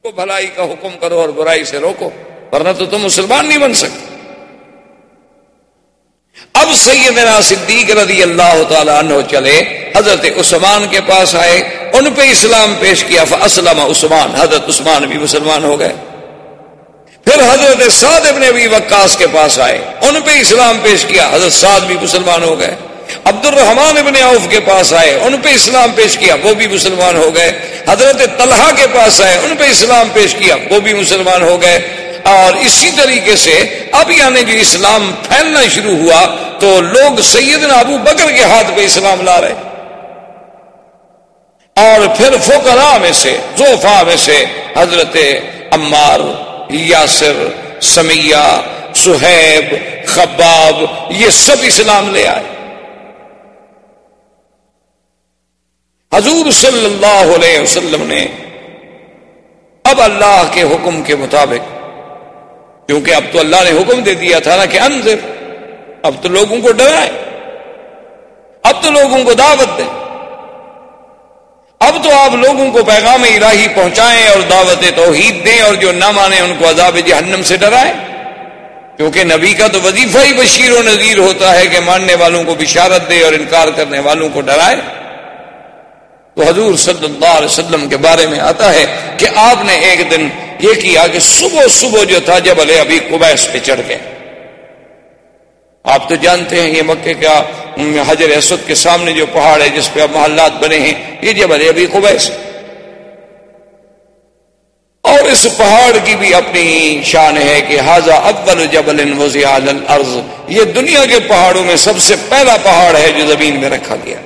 کو بھلائی کا حکم کرو اور برائی سے روکو، ورنہ تو تم مسلمان نہیں بن سکتے۔ اب سیدنا صدیق رضی اللہ تعالیٰ عنہ چلے، حضرت عثمان کے پاس آئے، ان پہ اسلام پیش کیا، فاسلم عثمان، حضرت عثمان بھی مسلمان ہو گئے۔ پھر حضرت سعد ابن ابی وقاص کے پاس آئے، ان پہ اسلام پیش کیا، حضرت سعد بھی مسلمان ہو گئے۔ عبد الرحمان ابن عوف کے پاس آئے، ان پہ اسلام پیش کیا، وہ بھی مسلمان ہو گئے۔ حضرت طلحہ کے پاس آئے، ان پہ اسلام پیش کیا، وہ بھی مسلمان ہو گئے۔ اور اسی طریقے سے اب یعنی جو اسلام پھیلنا شروع ہوا، تو لوگ سیدنا ابو بکر کے ہاتھ پہ اسلام لا رہے۔ اور پھر فوکرا میں سے زوفا میں سے حضرت عمار، یاسر، سمیہ، سہیب، خباب، یہ سب اسلام لے آئے۔ حضور صلی اللہ علیہ وسلم نے اب اللہ کے حکم کے مطابق، کیونکہ اب تو اللہ نے حکم دے دیا تھا نا کہ انذر، اب تو لوگوں کو ڈرائے، اب تو لوگوں کو دعوت دیں اب تو آپ لوگوں کو پیغام الہی پہنچائیں اور دعوت توحید دیں اور جو نہ مانے ان کو عذاب جہنم سے ڈرائیں۔ کیونکہ نبی کا تو وظیفہ ہی بشیر و نذیر ہوتا ہے کہ ماننے والوں کو بشارت دے اور انکار کرنے والوں کو ڈرائے۔ تو حضور صلی اللہ علیہ وسلم کے بارے میں آتا ہے کہ آپ نے ایک دن یہ کیا کہ صبح صبح جو تھا جب علیہ ابھی کبیس پہ چڑھ گئے۔ آپ آپ تو جانتے ہیں یہ مکے کا حجر اسود کے سامنے جو پہاڑ ہے جس پہ اب محلات بنے ہیں، یہ جبل ابھی قبیس۔ اور اس پہاڑ کی بھی اپنی شان ہے کہ حاضہ اول جبل وزی الارض، یہ دنیا کے پہاڑوں میں سب سے پہلا پہاڑ ہے جو زمین میں رکھا گیا۔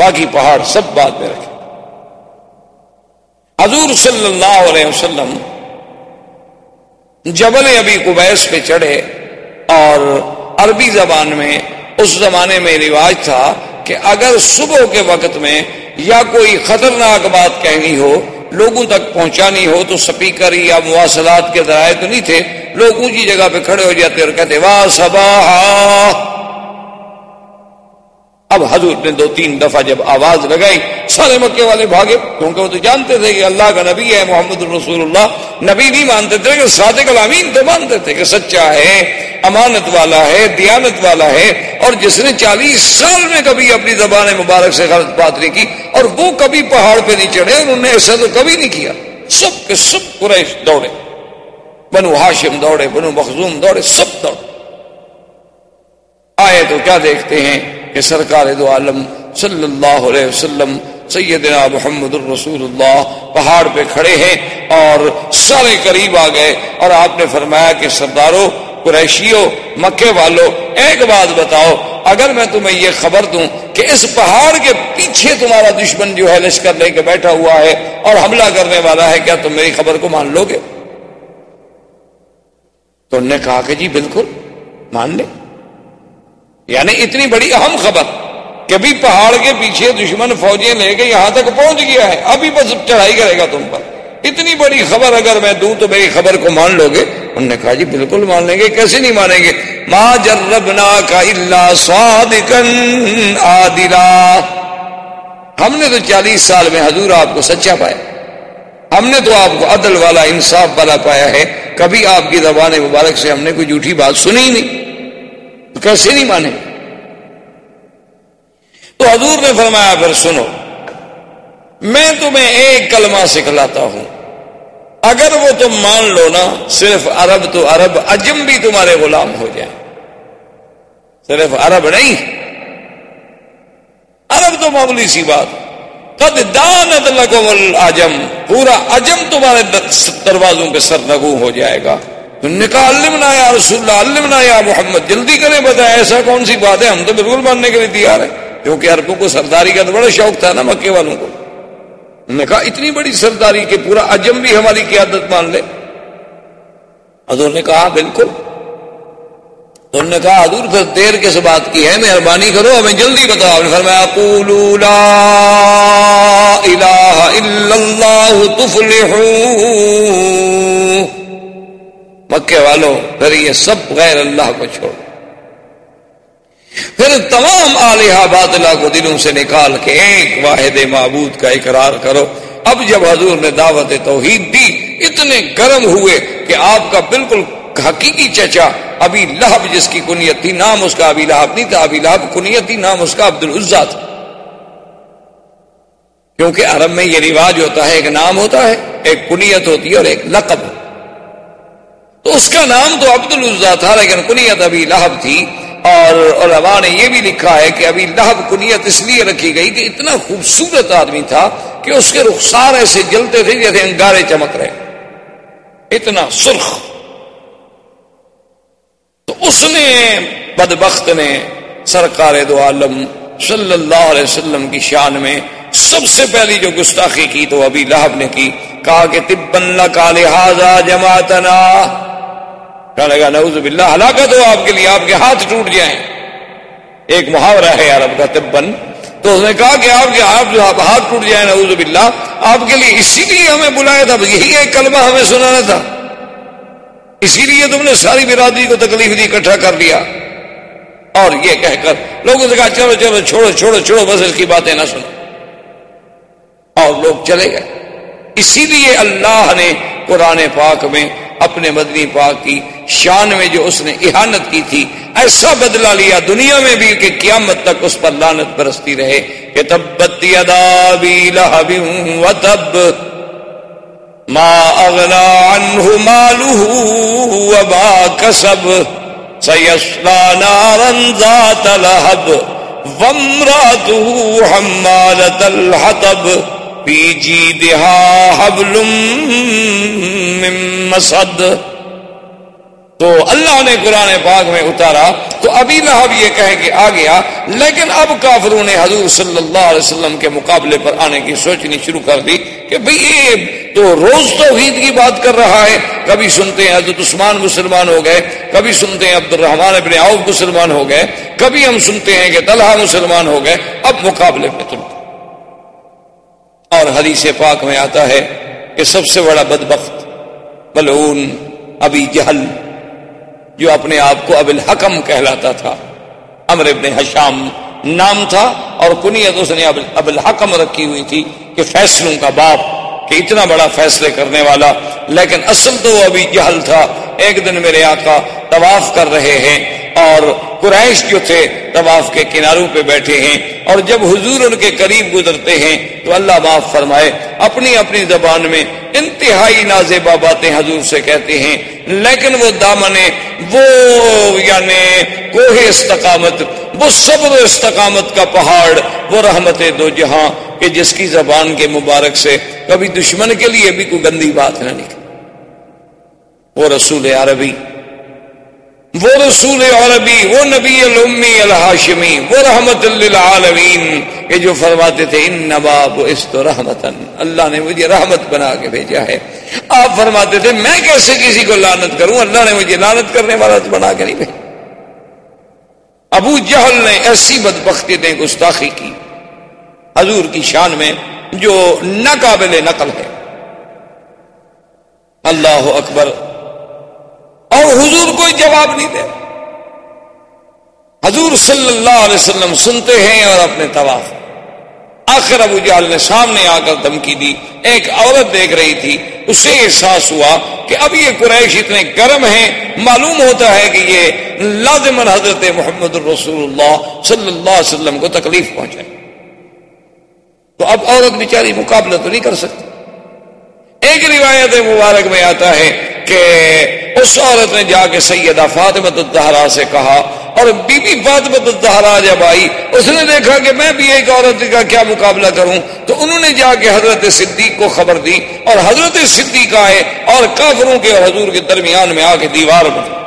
باقی پہاڑ سب بعد میں رکھے۔ حضور صلی اللہ علیہ وسلم جبل ابھی قبیس پہ چڑھے اور عربی زبان میں، اس زمانے میں رواج تھا کہ اگر صبح کے وقت میں یا کوئی خطرناک بات کہنی ہو، لوگوں تک پہنچانی ہو، تو سپیکر یا مواصلات کے ذرائع تو نہیں تھے، لوگ اونچی جگہ پہ کھڑے ہو جاتے اور کہتے، واہ سبا اب حضور نے دو تین دفعہ جب آواز لگائی، سارے مکے والے بھاگے، کیونکہ وہ تو جانتے تھے کہ اللہ کا نبی ہے، محمد الرسول اللہ۔ نبی نہیں مانتے تھے کہ صادق الامین تو مانتے تھے کہ سچا ہے، امانت والا ہے، دیانت والا ہے۔ اور جس نے چالیس سال میں کبھی اپنی زبان مبارک سے غلط بات نہیں کی، اور وہ کبھی پہاڑ پہ نہیں چڑھے، اور انہوں نے ایسا تو کبھی نہیں کیا۔ سب کے سب قریش دوڑے۔ بنو ہاشم دوڑے، بنو مخزوم دوڑے، سب دوڑے۔ آئے تو کیا دیکھتے ہیں؟ کہ سرکار دو عالم صلی اللہ علیہ وسلم سیدنا محمد الرسول اللہ پہاڑ پہ کھڑے ہیں اور سارے قریب آ گئے اور آپ نے فرمایا کہ سرداروں قریشیوں مکے والوں ایک بات بتاؤ، اگر میں تمہیں یہ خبر دوں کہ اس پہاڑ کے پیچھے تمہارا دشمن جو ہے لشکر لے کے بیٹھا ہوا ہے اور حملہ کرنے والا ہے، کیا تم میری خبر کو مان لو گے؟ تو انہوں نے کہا کہ جی بالکل، مان لے یعنی اتنی بڑی اہم خبر کہ بھی پہاڑ کے پیچھے دشمن فوجیں لے کے یہاں تک پہنچ گیا ہے۔ ابھی بس چڑھائی کرے گا تم پر۔ اتنی بڑی خبر اگر میں دوں تو میری خبر کو مان لو گے۔ انہوں نے کہا جی بالکل مان لیں گے، کیسے نہیں مانیں گے؟ ما جربنا کا اللہ صادقن عادلا ہم نے تو چالیس سال میں حضور آپ کو سچا پایا۔ ہم نے تو آپ کو عدل والا، انصاف والا پایا ہے۔ کبھی آپ کی زبان مبارک سے ہم نے کوئی جھوٹی بات سنی ہی نہیں۔ تو کیسے نہیں مانے؟ تو حضور نے فرمایا، پھر سنو، میں تمہیں ایک کلمہ سکھلاتا ہوں۔ اگر وہ تم مان لو نا، صرف عرب تو عرب اجم بھی تمہارے غلام ہو جائیں۔ صرف عرب نہیں۔ عرب تو معمولی سی بات۔ قد دانت لکم العجم، پورا اجم تمہارے دروازوں کے سر نگو ہو جائے گا۔ نے کہا علمنا یا رسول اللہ علمنا یا محمد جلدی کریں بتائیں ایسا کون سی بات ہے ہم تو بالکل ماننے کے لیے تیار ہیں؟ کیونکہ عربوں کو سرداری کا تو بڑا شوق تھا نا، مکے والوں کو۔ نے کہا اتنی بڑی سرداری کہ پورا اجم بھی ہماری قیادت مان لے۔ حضور نے کہا بالکل۔ انہوں نے کہا حضور پھر دیر کس بات کی ہے، مہربانی کرو، ہمیں جلدی بتاؤ۔ آپ نے فرمایا، قولوا لا الہ الا اللہ تفلحون مکے والوں، پھر یہ سب غیر اللہ کو چھوڑ۔ پھر تمام آلیہ باطلا کو دلوں سے نکال کے ایک واحد معبود کا اقرار کرو۔ اب جب حضور نے دعوت توحید دی، اتنے گرم ہوئے کہ آپ کا بالکل حقیقی چچا ابھی لہب جس کی کنیت تھی، نام اس کا ابھی لہب نہیں تھا ابھی لہب کنیت تھی، نام اس کا عبد العزا تھا۔ کیونکہ عرب میں یہ رواج ہوتا ہے، ایک نام ہوتا ہے، ایک کنیت ہوتی ہے اور ایک لقب۔ ہوتا تو اس کا نام تو عبد العزا تھا، لیکن کنیت ابھی لہب تھی۔ اور علماء نے یہ بھی لکھا ہے کہ ابھی لہب کنیت اس لیے رکھی گئی کہ اتنا خوبصورت آدمی تھا کہ اس کے رخسار ایسے جلتے تھے جیسے انگارے چمک رہے۔ اتنا سرخ۔ تو اس نے بدبخت نے سرکار دو عالم صلی اللہ علیہ وسلم کی شان میں سب سے پہلی جو گستاخی کی تو ابھی لہب نے کی، کہا کہ تبن کا لہٰذا جماعتنا۔ لگا، نعوذ باللہ، ہلاکت ہو آپ کے لیے، آپ کے ہاتھ ٹوٹ جائیں۔ ایک محاورہ ہے عرب کا تبن تو اس نے کہا کہ آپ کے ہاتھ جو ہاتھ ٹوٹ جائے نعوذ باللہ، آپ کے لیے اسی لیے ہمیں بلایا تھا، یہی ایک کلمہ ہمیں سنانا تھا۔ اسی لیے تم نے ساری برادری کو تکلیف دی، اکٹھا کر لیا۔ اور یہ کہہ کر لوگوں سے کہا، چلو چلو، چھوڑو چھوڑو چھوڑو، بس اس کی باتیں نہ سنو۔ اور لوگ چلے گئے۔ اسی لیے اللہ نے قرآن پاک میں اپنے مدنی پاک کی شان میں جو اس نے احانت کی تھی، ایسا بدلا لیا دنیا میں بھی کہ قیامت تک اس پر لانت برستی رہے، کہ تبت و تب، ما اغنا عنہ مالہ وما کسب سيصلى نارا ذات لهب وامراته حمالة الحطب في جيدها حبل من مسد۔ تو اللہ نے قرآن پاک میں اتارا تو ابھی لہب یہ کہے کہ آ گیا، لیکن اب کافروں نے حضور صلی اللہ علیہ وسلم کے مقابلے پر آنے کی سوچنی شروع کر دی کہ بھئی یہ تو روز تو عید کی بات کر رہا ہے۔ کبھی سنتے ہیں حضرت عثمان مسلمان ہو گئے، کبھی سنتے ہیں عبد الرحمان ابن عوف مسلمان ہو گئے، کبھی ہم سنتے ہیں کہ طلحہ مسلمان ہو گئے۔ اب مقابلے میں تم۔ اور حدیث پاک میں آتا ہے کہ سب سے بڑا بدبخت بلون ابھی جہل۔ جو اپنے آپ کو اب الحکم کہلاتا تھا۔ امر ابن حشام نام تھا اور کنیت اس نے اب الحکم رکھی ہوئی تھی کہ فیصلوں کا باپ، کہ اتنا بڑا فیصلے کرنے والا۔ لیکن اصل تو وہ ابھی جہل تھا۔ ایک دن میرے آقا طواف کر رہے ہیں۔ اور قریش جو تھے طواف کے کناروں پہ بیٹھے ہیں اور جب حضور ان کے قریب گزرتے ہیں تو اللہ معاف فرمائے، اپنی اپنی زبان میں انتہائی نازیبا باتیں حضور سے کہتے ہیں، لیکن وہ دامن، وہ یعنی کوہ استقامت، وہ صبر استقامت کا پہاڑ، وہ رحمت دو جہاں کہ جس کی زبان کے مبارک سے کبھی دشمن کے لیے بھی کوئی گندی بات نہ نکلی وہ رسول عربی وہ رسول عربی، وہ نبی الامی الحاشمی، وہ رحمت للعالمین کہ جو فرماتے تھے، ان نواب اس تو رحمتن اللہ نے مجھے رحمت بنا کے بھیجا ہے۔ آپ فرماتے تھے، میں کیسے کسی کو لانت کروں؟ اللہ نے مجھے لانت کرنے والا تو بنا کے نہیں بھیجا۔ ابو جہل نے ایسی بدبختی نے گستاخی کی۔ حضور کی شان میں جو ناقابل نقل ہے۔ اللہ اکبر اور حضور کوئی جواب نہیں دے۔ حضور صلی اللہ علیہ وسلم سنتے ہیں اور اپنے طواف۔ آخر ابو جہل نے سامنے آ کر دھمکی دی۔ ایک عورت دیکھ رہی تھی۔ اسے احساس ہوا کہ اب یہ قریش اتنے گرم ہیں۔ معلوم ہوتا ہے کہ یہ لازمن حضرت محمد الرسول اللہ صلی اللہ علیہ وسلم کو تکلیف پہنچائے تو اب عورت بیچاری مقابلہ تو نہیں کر سکتی۔ ایک روایت مبارک میں آتا ہے کہ اس عورت نے جا کے سیدہ فاطمت الدہرا سے کہا اور بی بی فاطمت الدہرا جب آئی، اس نے دیکھا کہ میں بھی ایک عورت کا کیا مقابلہ کروں؟ تو انہوں نے جا کے حضرت صدیق کو خبر دی اور حضرت صدیق آئے اور کافروں کے اور حضور کے درمیان میں آ کے دیوار بنی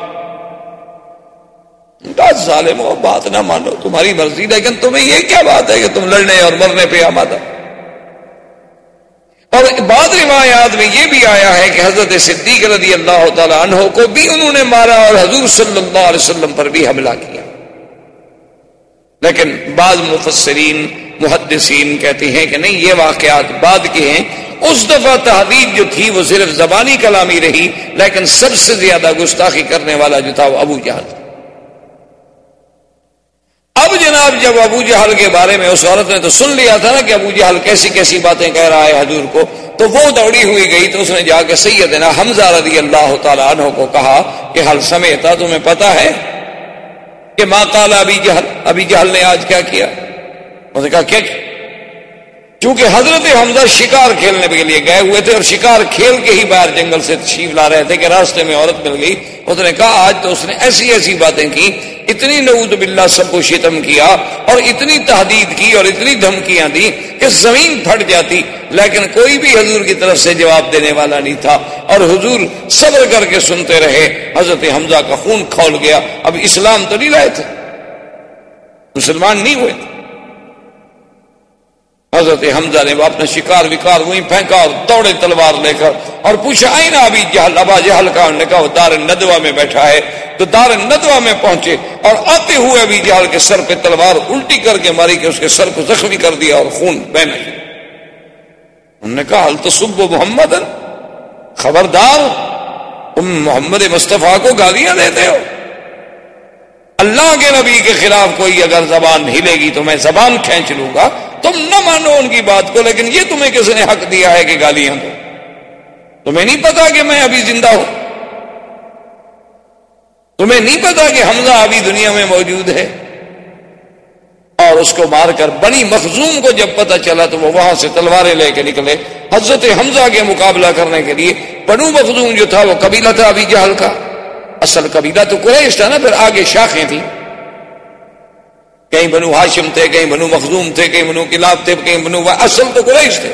ظالم ہو، بات نہ مانو، تمہاری مرضی، لیکن تمہیں یہ کیا بات ہے کہ تم لڑنے اور مرنے پہ آمادہ اور بعض روایات میں یہ بھی آیا ہے کہ حضرت صدیق رضی اللہ تعالی عنہ کو بھی انہوں نے مارا اور حضور صلی اللہ علیہ وسلم پر بھی حملہ کیا۔ لیکن بعض مفسرین، محدثین کہتے ہیں کہ نہیں، یہ واقعات بعد کے ہیں۔ اس دفعہ تحدید جو تھی وہ صرف زبانی کلامی رہی، لیکن سب سے زیادہ گستاخی کرنے والا جو تھا وہ ابو جہل۔ تھا اب جناب جب ابو جہل کے بارے میں اس عورت نے تو سن لیا تھا نا کہ ابو جہل کیسی کیسی باتیں کہہ رہا ہے حضور کو، تو وہ دوڑی ہوئی گئی تو اس نے جا کے سیدنا حمزہ رضی اللہ تعالیٰ عنہ کو کہا کہ، حل سمیتا، تمہیں پتا ہے کہ ماں کالا ابھی جہل ابھی جہل نے آج کیا کیا؟ اس نے کہا کیا؟ چونکہ حضرت حمزہ شکار کھیلنے کے لیے گئے ہوئے تھے اور شکار کھیل کے ہی باہر جنگل سے تشریف لا رہے تھے کہ راستے میں عورت مل گئی۔ اس نے کہا، آج تو اس نے ایسی ایسی باتیں کی اتنی نعود باللہ سب کو شتم کیا اور اتنی تحدید کی اور اتنی دھمکیاں دی کہ زمین پھٹ جاتی۔ لیکن کوئی بھی حضور کی طرف سے جواب دینے والا نہیں تھا۔ اور حضور صبر کر کے سنتے رہے۔ حضرت حمزہ کا خون کھول گیا۔ اب اسلام تو نہیں لائے تھے۔ مسلمان نہیں ہوئے۔ تھے حضرت حمزہ نے اپنا شکار وکار وہیں پھینکا اور دوڑے تلوار لے کر اور پوچھا آئی نا ابھی جہل، ابا جہل کا نے کہا دار ندوا میں بیٹھا ہے. تو دار ندوا میں پہنچے اور آتے ہوئے ابھی جہل کے سر پہ تلوار الٹی کر کے ماری کہ اس کے سر کو زخمی کر دیا اور خون بہنا انہوں نے کہا، حل تو محمد، خبردار، تم محمد مصطفیٰ کو گالیاں دیتے ہو۔ اللہ کے نبی کے خلاف کوئی اگر زبان ہلے گی تو میں زبان کھینچ لوں گا۔ تم نہ مانو ان کی بات کو، لیکن یہ تمہیں کس نے حق دیا ہے کہ گالیاں دو۔ تمہیں نہیں پتا کہ میں ابھی زندہ ہوں۔ تمہیں نہیں پتا کہ حمزہ ابھی دنیا میں موجود ہے۔ اور اس کو مار کر بنی مخزوم کو جب پتا چلا تو وہ وہاں سے تلواریں لے کے نکلے۔ حضرت حمزہ کے مقابلہ کرنے کے لیے بنو مخزوم جو تھا وہ قبیلہ تھا ابھی جہل کا۔ اصل قبیلہ تو قریش تھا نا، پھر آگے شاخیں تھیں۔ کہیں بنو ہاشم تھے، کہیں بنو مخزوم تھے، کہیں بنو کلاب تھے، کہیں بنو اصل تو قریش تھے۔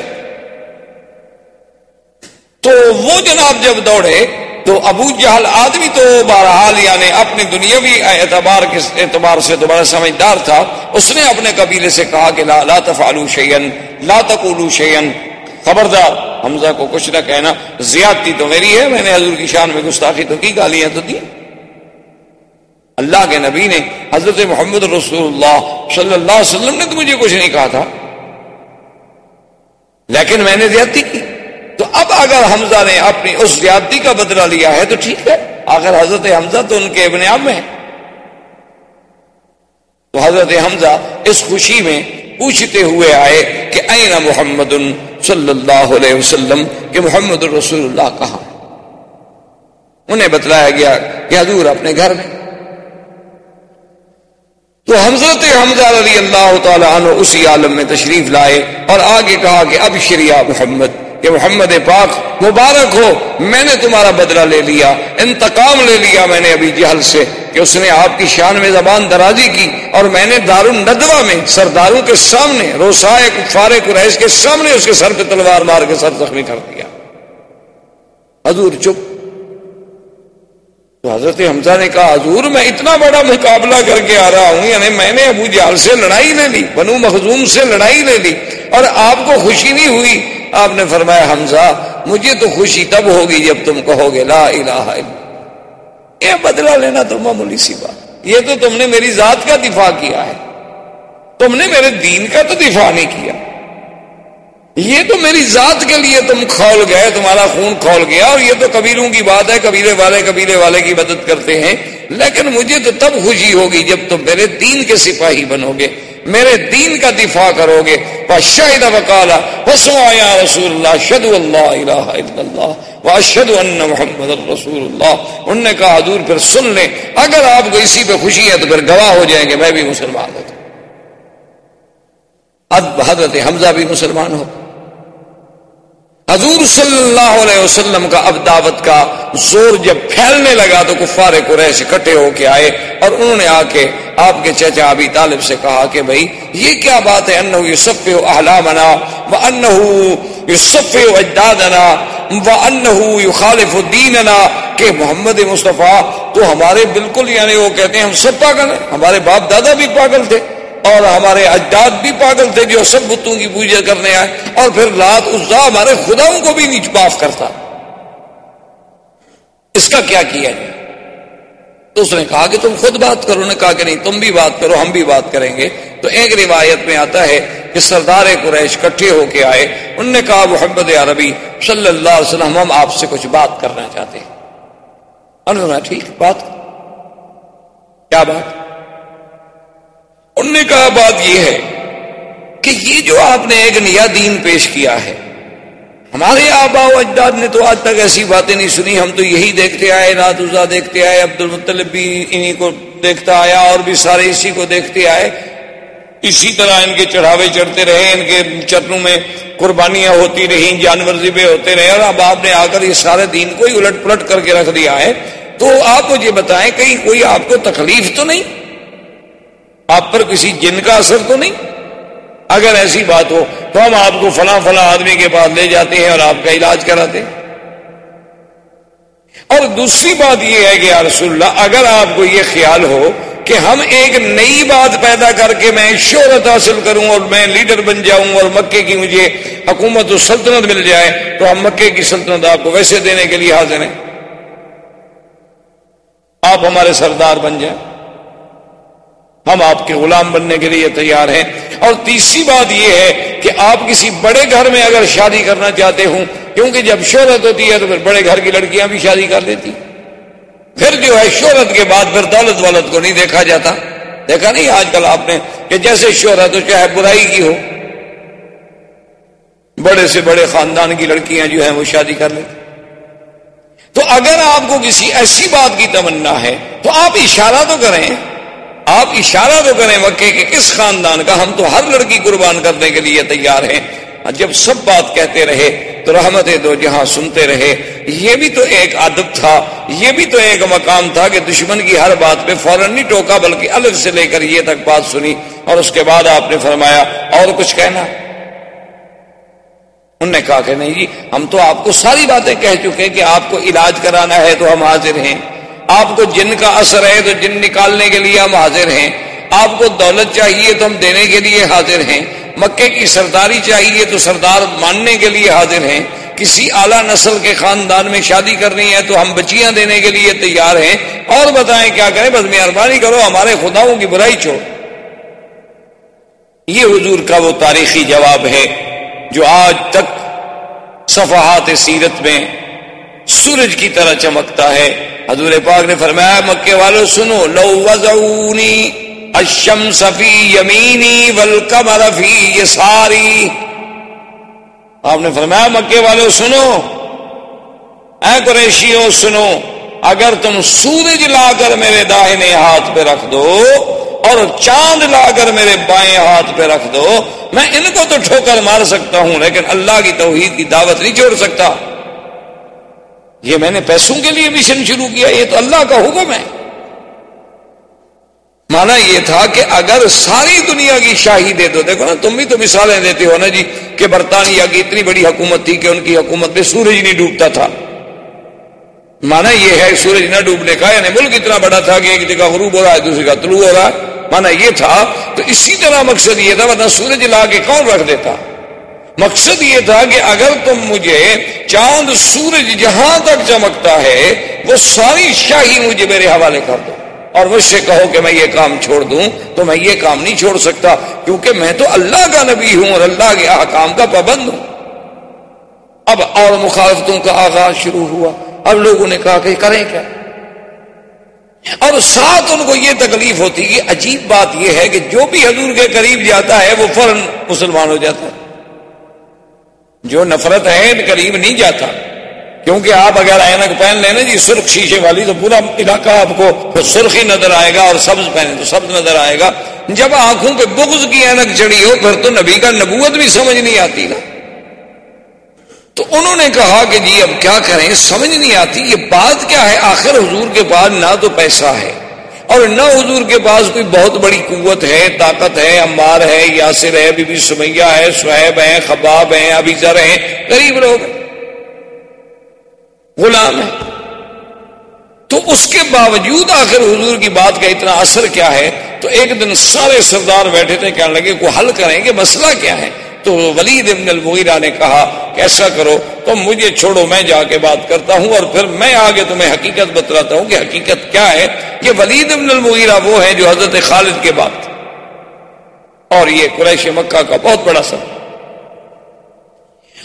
تو وہ جناب جب دوڑے تو ابو جہل آدمی تو بہرحال یعنی اپنی دنیاوی اعتبار کے اعتبار سے تو بڑا سمجھدار تھا۔ اس نے اپنے قبیلے سے کہا کہ لا لا تفعلوا شیئن لا تقولوا شیئن خبردار، حمزہ کو کچھ نہ کہنا، زیادتی تو میری ہے، میں نے حضور کی شان میں گستاخی تو کی، گالیاں تو دی اللہ کے نبی نے حضرت محمد رسول اللہ صلی اللہ علیہ وسلم نے تو مجھے کچھ نہیں کہا تھا۔ لیکن میں نے زیادتی کی۔ تو اب اگر حمزہ نے اپنی اس زیادتی کا بدلہ لیا ہے تو ٹھیک ہے۔ اگر حضرت حمزہ تو ان کے ابن اب ہے تو حضرت حمزہ اس خوشی میں پوچھتے ہوئے آئے کہ این محمد صلی اللہ علیہ وسلم کہ محمد رسول اللہ کہاں؟ انہیں بتلایا گیا کہ حضور اپنے گھر میں تو حضرت حمزہ رضی اللہ تعالی عنہ اسی عالم میں تشریف لائے اور آگے کہا کہ اب شریعہ محمد، کہ محمد پاک مبارک ہو، میں نے تمہارا بدلہ لے لیا، انتقام لے لیا میں نے ابھی جہل سے، کہ اس نے آپ کی شان میں زبان درازی کی اور میں نے دار الندوا میں سرداروں کے سامنے، روسائے کفار قریش کے سامنے اس کے سر پہ تلوار مار کے سر زخمی کر دیا۔ حضور چپ۔ تو حضرت حمزہ نے کہا، حضور میں اتنا بڑا مقابلہ کر کے آ رہا ہوں یعنی میں نے ابو جال سے لڑائی لے لی، بنو مخزوم سے لڑائی لے لی، اور آپ کو خوشی نہیں ہوئی؟ آپ نے فرمایا، حمزہ، مجھے تو خوشی تب ہوگی جب تم کہو گے، لا الہ الا یہ بدلہ لینا تو معمولی سی بات۔ یہ تو تم نے میری ذات کا دفاع کیا ہے۔ تم نے میرے دین کا تو دفاع نہیں کیا۔ یہ تو میری ذات کے لیے تم کھول گئے، تمہارا خون کھول گیا، اور یہ تو قبیلوں کی بات ہے، قبیلے والے قبیلے والے کی مدد کرتے ہیں۔ لیکن مجھے تو تب خوشی ہوگی جب تم میرے دین کے سپاہی بنو گے میرے دین کا دفاع کرو گے شاہد وکالا یا رسول اللہ شد اللہ الہ الا اللہ واشد ان محمد رسول اللہ انہوں نے کہا، حضور پھر سن لیں۔ اگر آپ کو اسی پہ خوشی ہے تو پھر گواہ ہو جائیں گے، میں بھی مسلمان ہوتا اب حضرت حمزہ بھی مسلمان ہو۔ حضور صلی اللہ علیہ وسلم کا اب دعوت کا زور جب پھیلنے لگا تو کفار قریش اکٹھے ہو کے آئے اور انہوں نے آ کے آپ کے چچا ابھی طالب سے کہا کہ بھائی، یہ کیا بات ہے؟ انہو یوسف احلامنا و انہو یوسف اجدادنا و انہو یخالف دیننا کہ محمد مصطفیٰ تو ہمارے بالکل یعنی وہ کہتے ہیں ہم سب پاگل ہیں، ہمارے باپ دادا بھی پاگل تھے۔ اور ہمارے اجداد بھی پاگل تھے جو سب بتوں کی پوجا کرنے آئے اور پھر رات اس ہمارے خداؤں کو بھی نیچ معاف کرتا۔ اس کا کیا کیا جائے؟ تو اس نے کہا کہ تم خود بات کرو نے کہا کہ نہیں، تم بھی بات کرو، ہم بھی بات کریں گے۔ تو ایک روایت میں آتا ہے کہ سردار قریش کٹھے ہو کے آئے۔ انہوں نے کہا، محمد عربی صلی اللہ علیہ وسلم، ہم آپ سے کچھ بات کرنا چاہتے ہیں۔ انہوں نے ٹھیک، بات۔ کیا بات؟ انہوں نے کہا بات یہ ہے کہ یہ جو آپ نے ایک نیا دین پیش کیا ہے، ہمارے آبا و اجداد نے تو آج تک ایسی باتیں نہیں سنی، ہم تو یہی دیکھتے آئے نادوزا دیکھتے آئے عبد المطلب بھی انہی کو دیکھتا آیا، اور بھی سارے اسی کو دیکھتے آئے۔ اسی طرح ان کے چڑھاوے چڑھتے رہے، ان کے چرنوں میں قربانیاں ہوتی رہی جانور ذبے ہوتے رہے، اور اب آپ نے آ کر یہ سارے دین کو ہی الٹ پلٹ کر کے رکھ دیا ہے۔ تو آپ مجھے بتائیں، کہیں کوئی آپ کو تکلیف تو نہیں؟ آپ پر کسی جن کا اثر تو نہیں؟ اگر ایسی بات ہو تو ہم آپ کو فلاں فلاں آدمی کے پاس لے جاتے ہیں اور آپ کا علاج کراتے ہیں۔ اور دوسری بات یہ ہے کہ یا رسول اللہ، اگر آپ کو یہ خیال ہو کہ ہم ایک نئی بات پیدا کر کے میں شہرت حاصل کروں اور میں لیڈر بن جاؤں اور مکے کی مجھے حکومت و سلطنت مل جائے، تو ہم مکے کی سلطنت آپ کو ویسے دینے کے لیے حاضر ہیں۔ آپ ہمارے سردار بن جائیں۔ ہم آپ کے غلام بننے کے لیے تیار ہیں۔ اور تیسری بات یہ ہے کہ آپ کسی بڑے گھر میں اگر شادی کرنا چاہتے ہوں، کیونکہ جب شہرت ہوتی ہے تو پھر بڑے گھر کی لڑکیاں بھی شادی کر لیتی۔ پھر جو ہے شہرت کے بعد پھر دولت والت کو نہیں دیکھا جاتا۔ دیکھا نہیں آج کل آپ نے کہ جیسے شہرت ہو، چاہے برائی کی ہو۔ بڑے سے بڑے خاندان کی لڑکیاں جو ہیں وہ شادی کر لیتی۔ تو اگر آپ کو کسی ایسی بات کی تمنا ہے، تو آپ اشارہ تو کریں۔ آپ اشارہ تو کریں مکے کے کس خاندان کا ہم تو ہر لڑکی قربان کرنے کے لیے تیار ہیں۔ ہاں، جب سب بات کہتے رہے تو رحمت دو جہاں سنتے رہے۔ یہ بھی تو ایک عادت تھا، یہ بھی تو ایک مقام تھا کہ دشمن کی ہر بات پہ فوراً نہیں ٹوکا، بلکہ الگ سے لے کر یہ تک بات سنی۔ اور اس کے بعد آپ نے فرمایا، اور کچھ کہنا؟ انہوں نے کہا کہ نہیں جی ہم تو آپ کو ساری باتیں کہہ چکے کہ آپ کو علاج کرانا ہے تو ہم حاضر ہیں۔ آپ کو جن کا اثر ہے تو جن نکالنے کے لیے ہم حاضر ہیں۔ آپ کو دولت چاہیے تو ہم دینے کے لیے حاضر ہیں۔ مکے کی سرداری چاہیے تو سردار ماننے کے لیے حاضر ہیں۔ کسی اعلیٰ نسل کے خاندان میں شادی کرنی ہے تو ہم بچیاں دینے کے لیے تیار ہیں۔ اور بتائیں کیا کریں؟ بس مہربانی کرو، ہمارے خداؤں کی برائی چھوڑ۔ یہ حضور کا وہ تاریخی جواب ہے جو آج تک صفحات سیرت میں سورج کی طرح چمکتا ہے۔ حضور پاک نے فرمایا، مکے والوں سنو، لو وزعونی الشمس فی یمینی والقمر فی یساری۔ آپ نے فرمایا، مکے والوں سنو۔ اے قریشیو سنو، اگر تم سورج لا کر میرے داہنے ہاتھ پہ رکھ دو اور چاند لا کر میرے بائیں ہاتھ پہ رکھ دو، میں ان کو تو ٹھوکر مار سکتا ہوں، لیکن اللہ کی توحید کی دعوت نہیں چھوڑ سکتا۔ یہ میں نے پیسوں کے لیے مشن شروع کیا، یہ تو اللہ کا حکم ہے۔ مانا یہ تھا کہ اگر ساری دنیا کی شاہی دے دو، دیکھو نا، تم بھی تو مثالیں دیتے ہو نا جی کہ برطانیہ کی اتنی بڑی حکومت تھی کہ ان کی حکومت میں سورج نہیں ڈوبتا تھا۔ مانا یہ ہے سورج نہ ڈوبنے کا یعنی ملک اتنا بڑا تھا کہ ایک جگہ غروب ہو رہا ہے، دوسری کا طلوع ہو رہا ہے۔ مانا یہ تھا، تو اسی طرح مقصد یہ تھا، ورنہ سورج لا کے کون رکھ دیتا؟ مقصد یہ تھا کہ اگر تم مجھے چاند سورج جہاں تک چمکتا ہے، وہ ساری شاہی مجھے میرے حوالے کر دو۔ اور مجھ سے کہو کہ میں یہ کام چھوڑ دوں، تو میں یہ کام نہیں چھوڑ سکتا، کیونکہ میں تو اللہ کا نبی ہوں اور اللہ کے احکام کا پابند ہوں۔ اب اور مخالفتوں کا آغاز شروع ہوا۔ اب لوگوں نے کہا کہ کریں کیا؟ اور ساتھ ان کو یہ تکلیف ہوتی کہ عجیب بات یہ ہے کہ جو بھی حضور کے قریب جاتا ہے، وہ فوراً مسلمان ہو جاتا ہے۔ جو نفرت ہے قریب نہیں جاتا۔ کیونکہ آپ اگر اینک پہن لیں نا جی سرخ شیشے والی، تو پورا علاقہ آپ کو سرخ ہی نظر آئے گا اور سبز پہنے تو سبز نظر آئے گا۔ جب آنکھوں کے بغض کی اینک چڑی ہو، پھر تو نبی کا نبوت بھی سمجھ نہیں آتی نا۔ تو انہوں نے کہا کہ جی اب کیا کریں؟ سمجھ نہیں آتی، یہ بات کیا ہے؟ آخر حضور کے پاس نہ تو پیسہ ہے۔ اور نہ حضور کے پاس کوئی بہت بڑی قوت ہے، طاقت ہے امبار ہے، یاسر ہے، بی بی سمیہ ہے، سہیب ہے خباب ہیں ابھی ذر ہیں، غریب لوگ غلام ہے تو اس کے باوجود آخر حضور کی بات کا اتنا اثر کیا ہے؟ تو ایک دن سارے سردار بیٹھے تھے، کہنے لگے کو حل کریں گے مسئلہ کیا ہے؟ تو ولید ابن المغیرہ نے کہا کہ ایسا کرو، تم مجھے چھوڑو، میں جا کے بات کرتا ہوں اور پھر میں آگے تمہیں حقیقت بتلاتا ہوں کہ حقیقت کیا ہے کہ ولید ابن المغیرہ وہ ہے جو حضرت خالد کے بعد اور یہ قریش مکہ کا بہت بڑا سب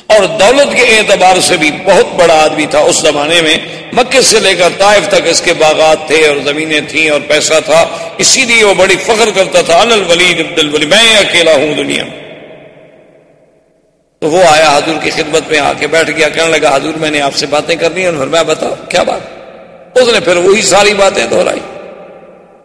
اور دولت کے اعتبار سے بھی بہت بڑا آدمی تھا۔ اس زمانے میں مکے سے لے کر طائف تک اس کے باغات تھے اور زمینیں تھیں اور پیسہ تھا۔ اسی لیے وہ بڑی فخر کرتا تھا الولید عبد الولی میں اکیلا ہوں دنیا میں۔ تو وہ آیا حضور کی خدمت میں آ کے بیٹھ گیا، کہنے لگا، حضور میں نے آپ سے باتیں کرنی اور میں بتاؤ، کیا بات؟ اس نے پھر وہی ساری باتیں دہرائی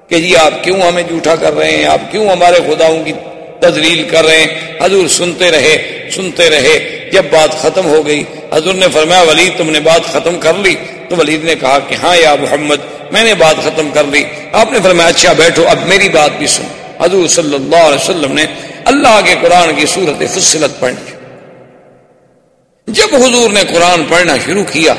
کہ جی آپ کیوں ہمیں جھوٹا کر رہے ہیں؟ آپ کیوں ہمارے خداؤں کی تجلیل کر رہے ہیں؟ حضور سنتے رہے سنتے رہے، جب بات ختم ہو گئی، حضور نے فرمایا، ولید، تم نے بات ختم کر لی؟ تو ولید نے کہا کہ ہاں یا محمد، میں نے بات ختم کر لی۔ آپ نے فرمایا اچھا بیٹھو، اب میری بات بھی سن حضور صلی اللہ علیہ وسلم نے اللہ کے قرآن کی صورت فصلت پڑھی۔ جب حضور نے قرآن پڑھنا شروع کیا،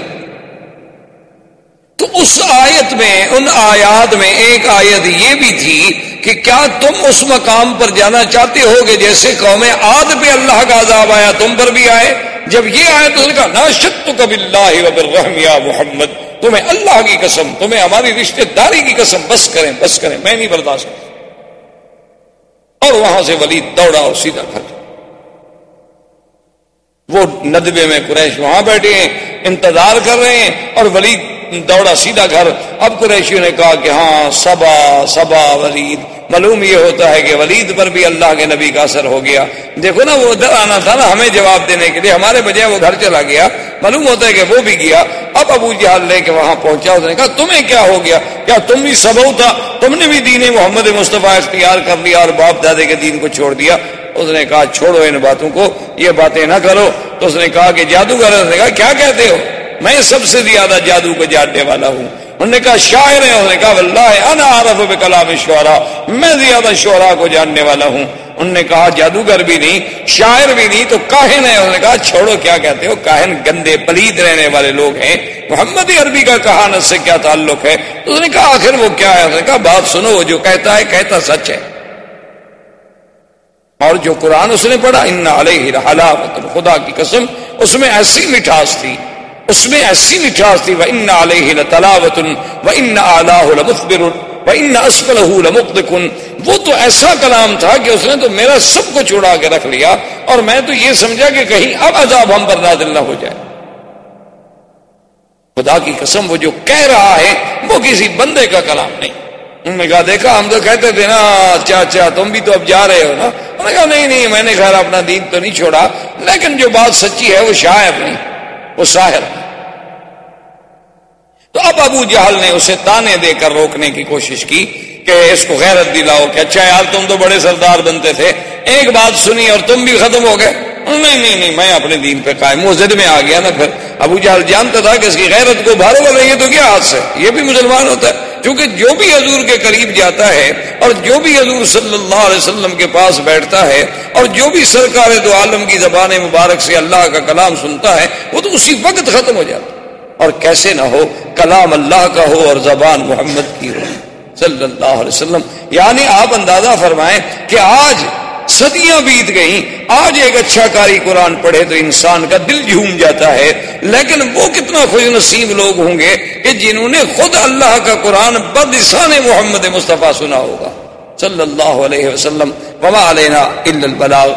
تو اس آیت میں، ان آیات میں ایک آیت یہ بھی تھی کہ کیا تم اس مقام پر جانا چاہتے ہو کہ جیسے قوم آد پہ اللہ کا عذاب آیا، تم پر بھی آئے؟ جب یہ آئے تو کا نا شک تو کب اللہ یا محمد، تمہیں اللہ کی قسم، تمہیں ہماری رشتے داری کی قسم، بس کریں بس کریں، میں نہیں برداشت اور وہاں سے ولی دوڑا اور سیدھا گھر وہ ندبے میں قریش وہاں بیٹھے ہیں انتظار کر رہے ہیں اور ولی دوڑا سیدھا گھر۔ اب قریشیوں نے کہا کہ ہاں سبا سبا ولید۔ معلوم یہ ہوتا ہے کہ ولید پر بھی اللہ کے نبی کا اثر ہو گیا۔ دیکھو نا، وہ ادھر آنا تھا نا ہمیں جواب دینے کے لیے۔ ہمارے بجائے وہ گھر چلا گیا۔ معلوم ہوتا ہے کہ وہ بھی گیا۔ اب ابو جہال لے کے وہاں پہنچا۔ اس نے کہا، تمہیں کیا ہو گیا؟ کیا تم بھی سبو تھا؟ تم نے بھی دین محمد مصطفیٰ اختیار کر لیا اور باپ دادے کے دین کو چھوڑ دیا۔ اس نے کہا، چھوڑو ان باتوں کو، یہ باتیں نہ کرو۔ تو اس نے کہا کہ جادوگر نے کہا، کیا کہتے ہو؟ میں سب سے زیادہ جادو کو جاننے والا ہوں۔ انہوں نے کہا، شاعر ہے انہوں نے کہا، واللہ، انا عارف بکلام شعرا میں زیادہ شعرا کو جاننے والا ہوں۔ انہوں نے کہا، جادوگر بھی نہیں، شاعر بھی نہیں، تو کاہن ہے انہوں نے کہا، چھوڑو، کیا کہتے ہو؟ کاہن، گندے، پلید رہنے والے لوگ ہیں۔ محمد عربی کا کہانت سے کیا تعلق ہے؟ تو اس نے کہا، آخر وہ کیا ہے؟ اس نے کہا، بات سنو، وہ جو کہتا ہے، کہتا سچ ہے۔ اور جو قرآن اس نے پڑھا، ان علیہ خدا کی قسم، اس میں ایسی مٹھاس تھی۔ اس میں ایسی مٹھاس تھی وہ ان علیہ تلاوت و ان لمخبر و ان لمقدکن وہ تو ایسا کلام تھا کہ اس نے تو میرا سب کو چھڑا کے رکھ لیا اور میں تو یہ سمجھا کہ کہیں اب عذاب ہم پر نازل نہ ہو جائے۔ خدا کی قسم، وہ جو کہہ رہا ہے، وہ کسی بندے کا کلام نہیں۔ انہوں نے کہا، دیکھا، ہم تو کہتے تھے نا چاچا تم بھی تو اب جا رہے ہو نا۔ انہوں نے کہا، نہیں نہیں، میں نے خیر اپنا دین تو نہیں چھوڑا، لیکن جو بات سچی ہے، وہ شاعر نہیں۔ وہ شاہر تو اب ابو جہل نے اسے تانے دے کر روکنے کی کوشش کی کہ اس کو غیرت دلاؤ کہ اچھا یار تم تو بڑے سردار بنتے تھے، ایک بات سنی اور تم بھی ختم ہو گئے۔ نہیں نہیں نہیں، میں اپنے دین پہ قائم ہوں زد میں آ گیا نا پھر۔ ابو جہل جانتا تھا کہ اس کی غیرت کو بھارو والے گے تو کیا ہاتھ سے یہ بھی مسلمان ہوتا ہے۔ چونکہ جو بھی حضور کے قریب جاتا ہے اور جو بھی حضور صلی اللہ علیہ وسلم کے پاس بیٹھتا ہے اور جو بھی سرکار دو عالم کی زبان مبارک سے اللہ کا کلام سنتا ہے، وہ تو اسی وقت ختم ہو جاتا اور کیسے نہ ہو، کلام اللہ کا ہو اور زبان محمد کی ہو۔ صلی اللہ علیہ وسلم یعنی آپ اندازہ فرمائیں کہ آج صدیاں بیت گئیں۔ آج ایک اچھا کاری قرآن پڑھے تو انسان کا دل جھوم جاتا ہے۔ لیکن وہ کتنا خوش نصیب لوگ ہوں گے کہ جنہوں نے خود اللہ کا قرآن بدسان محمد مصطفیٰ سنا ہوگا۔ صلی اللہ علیہ وسلم۔ وما علینا البلاغ۔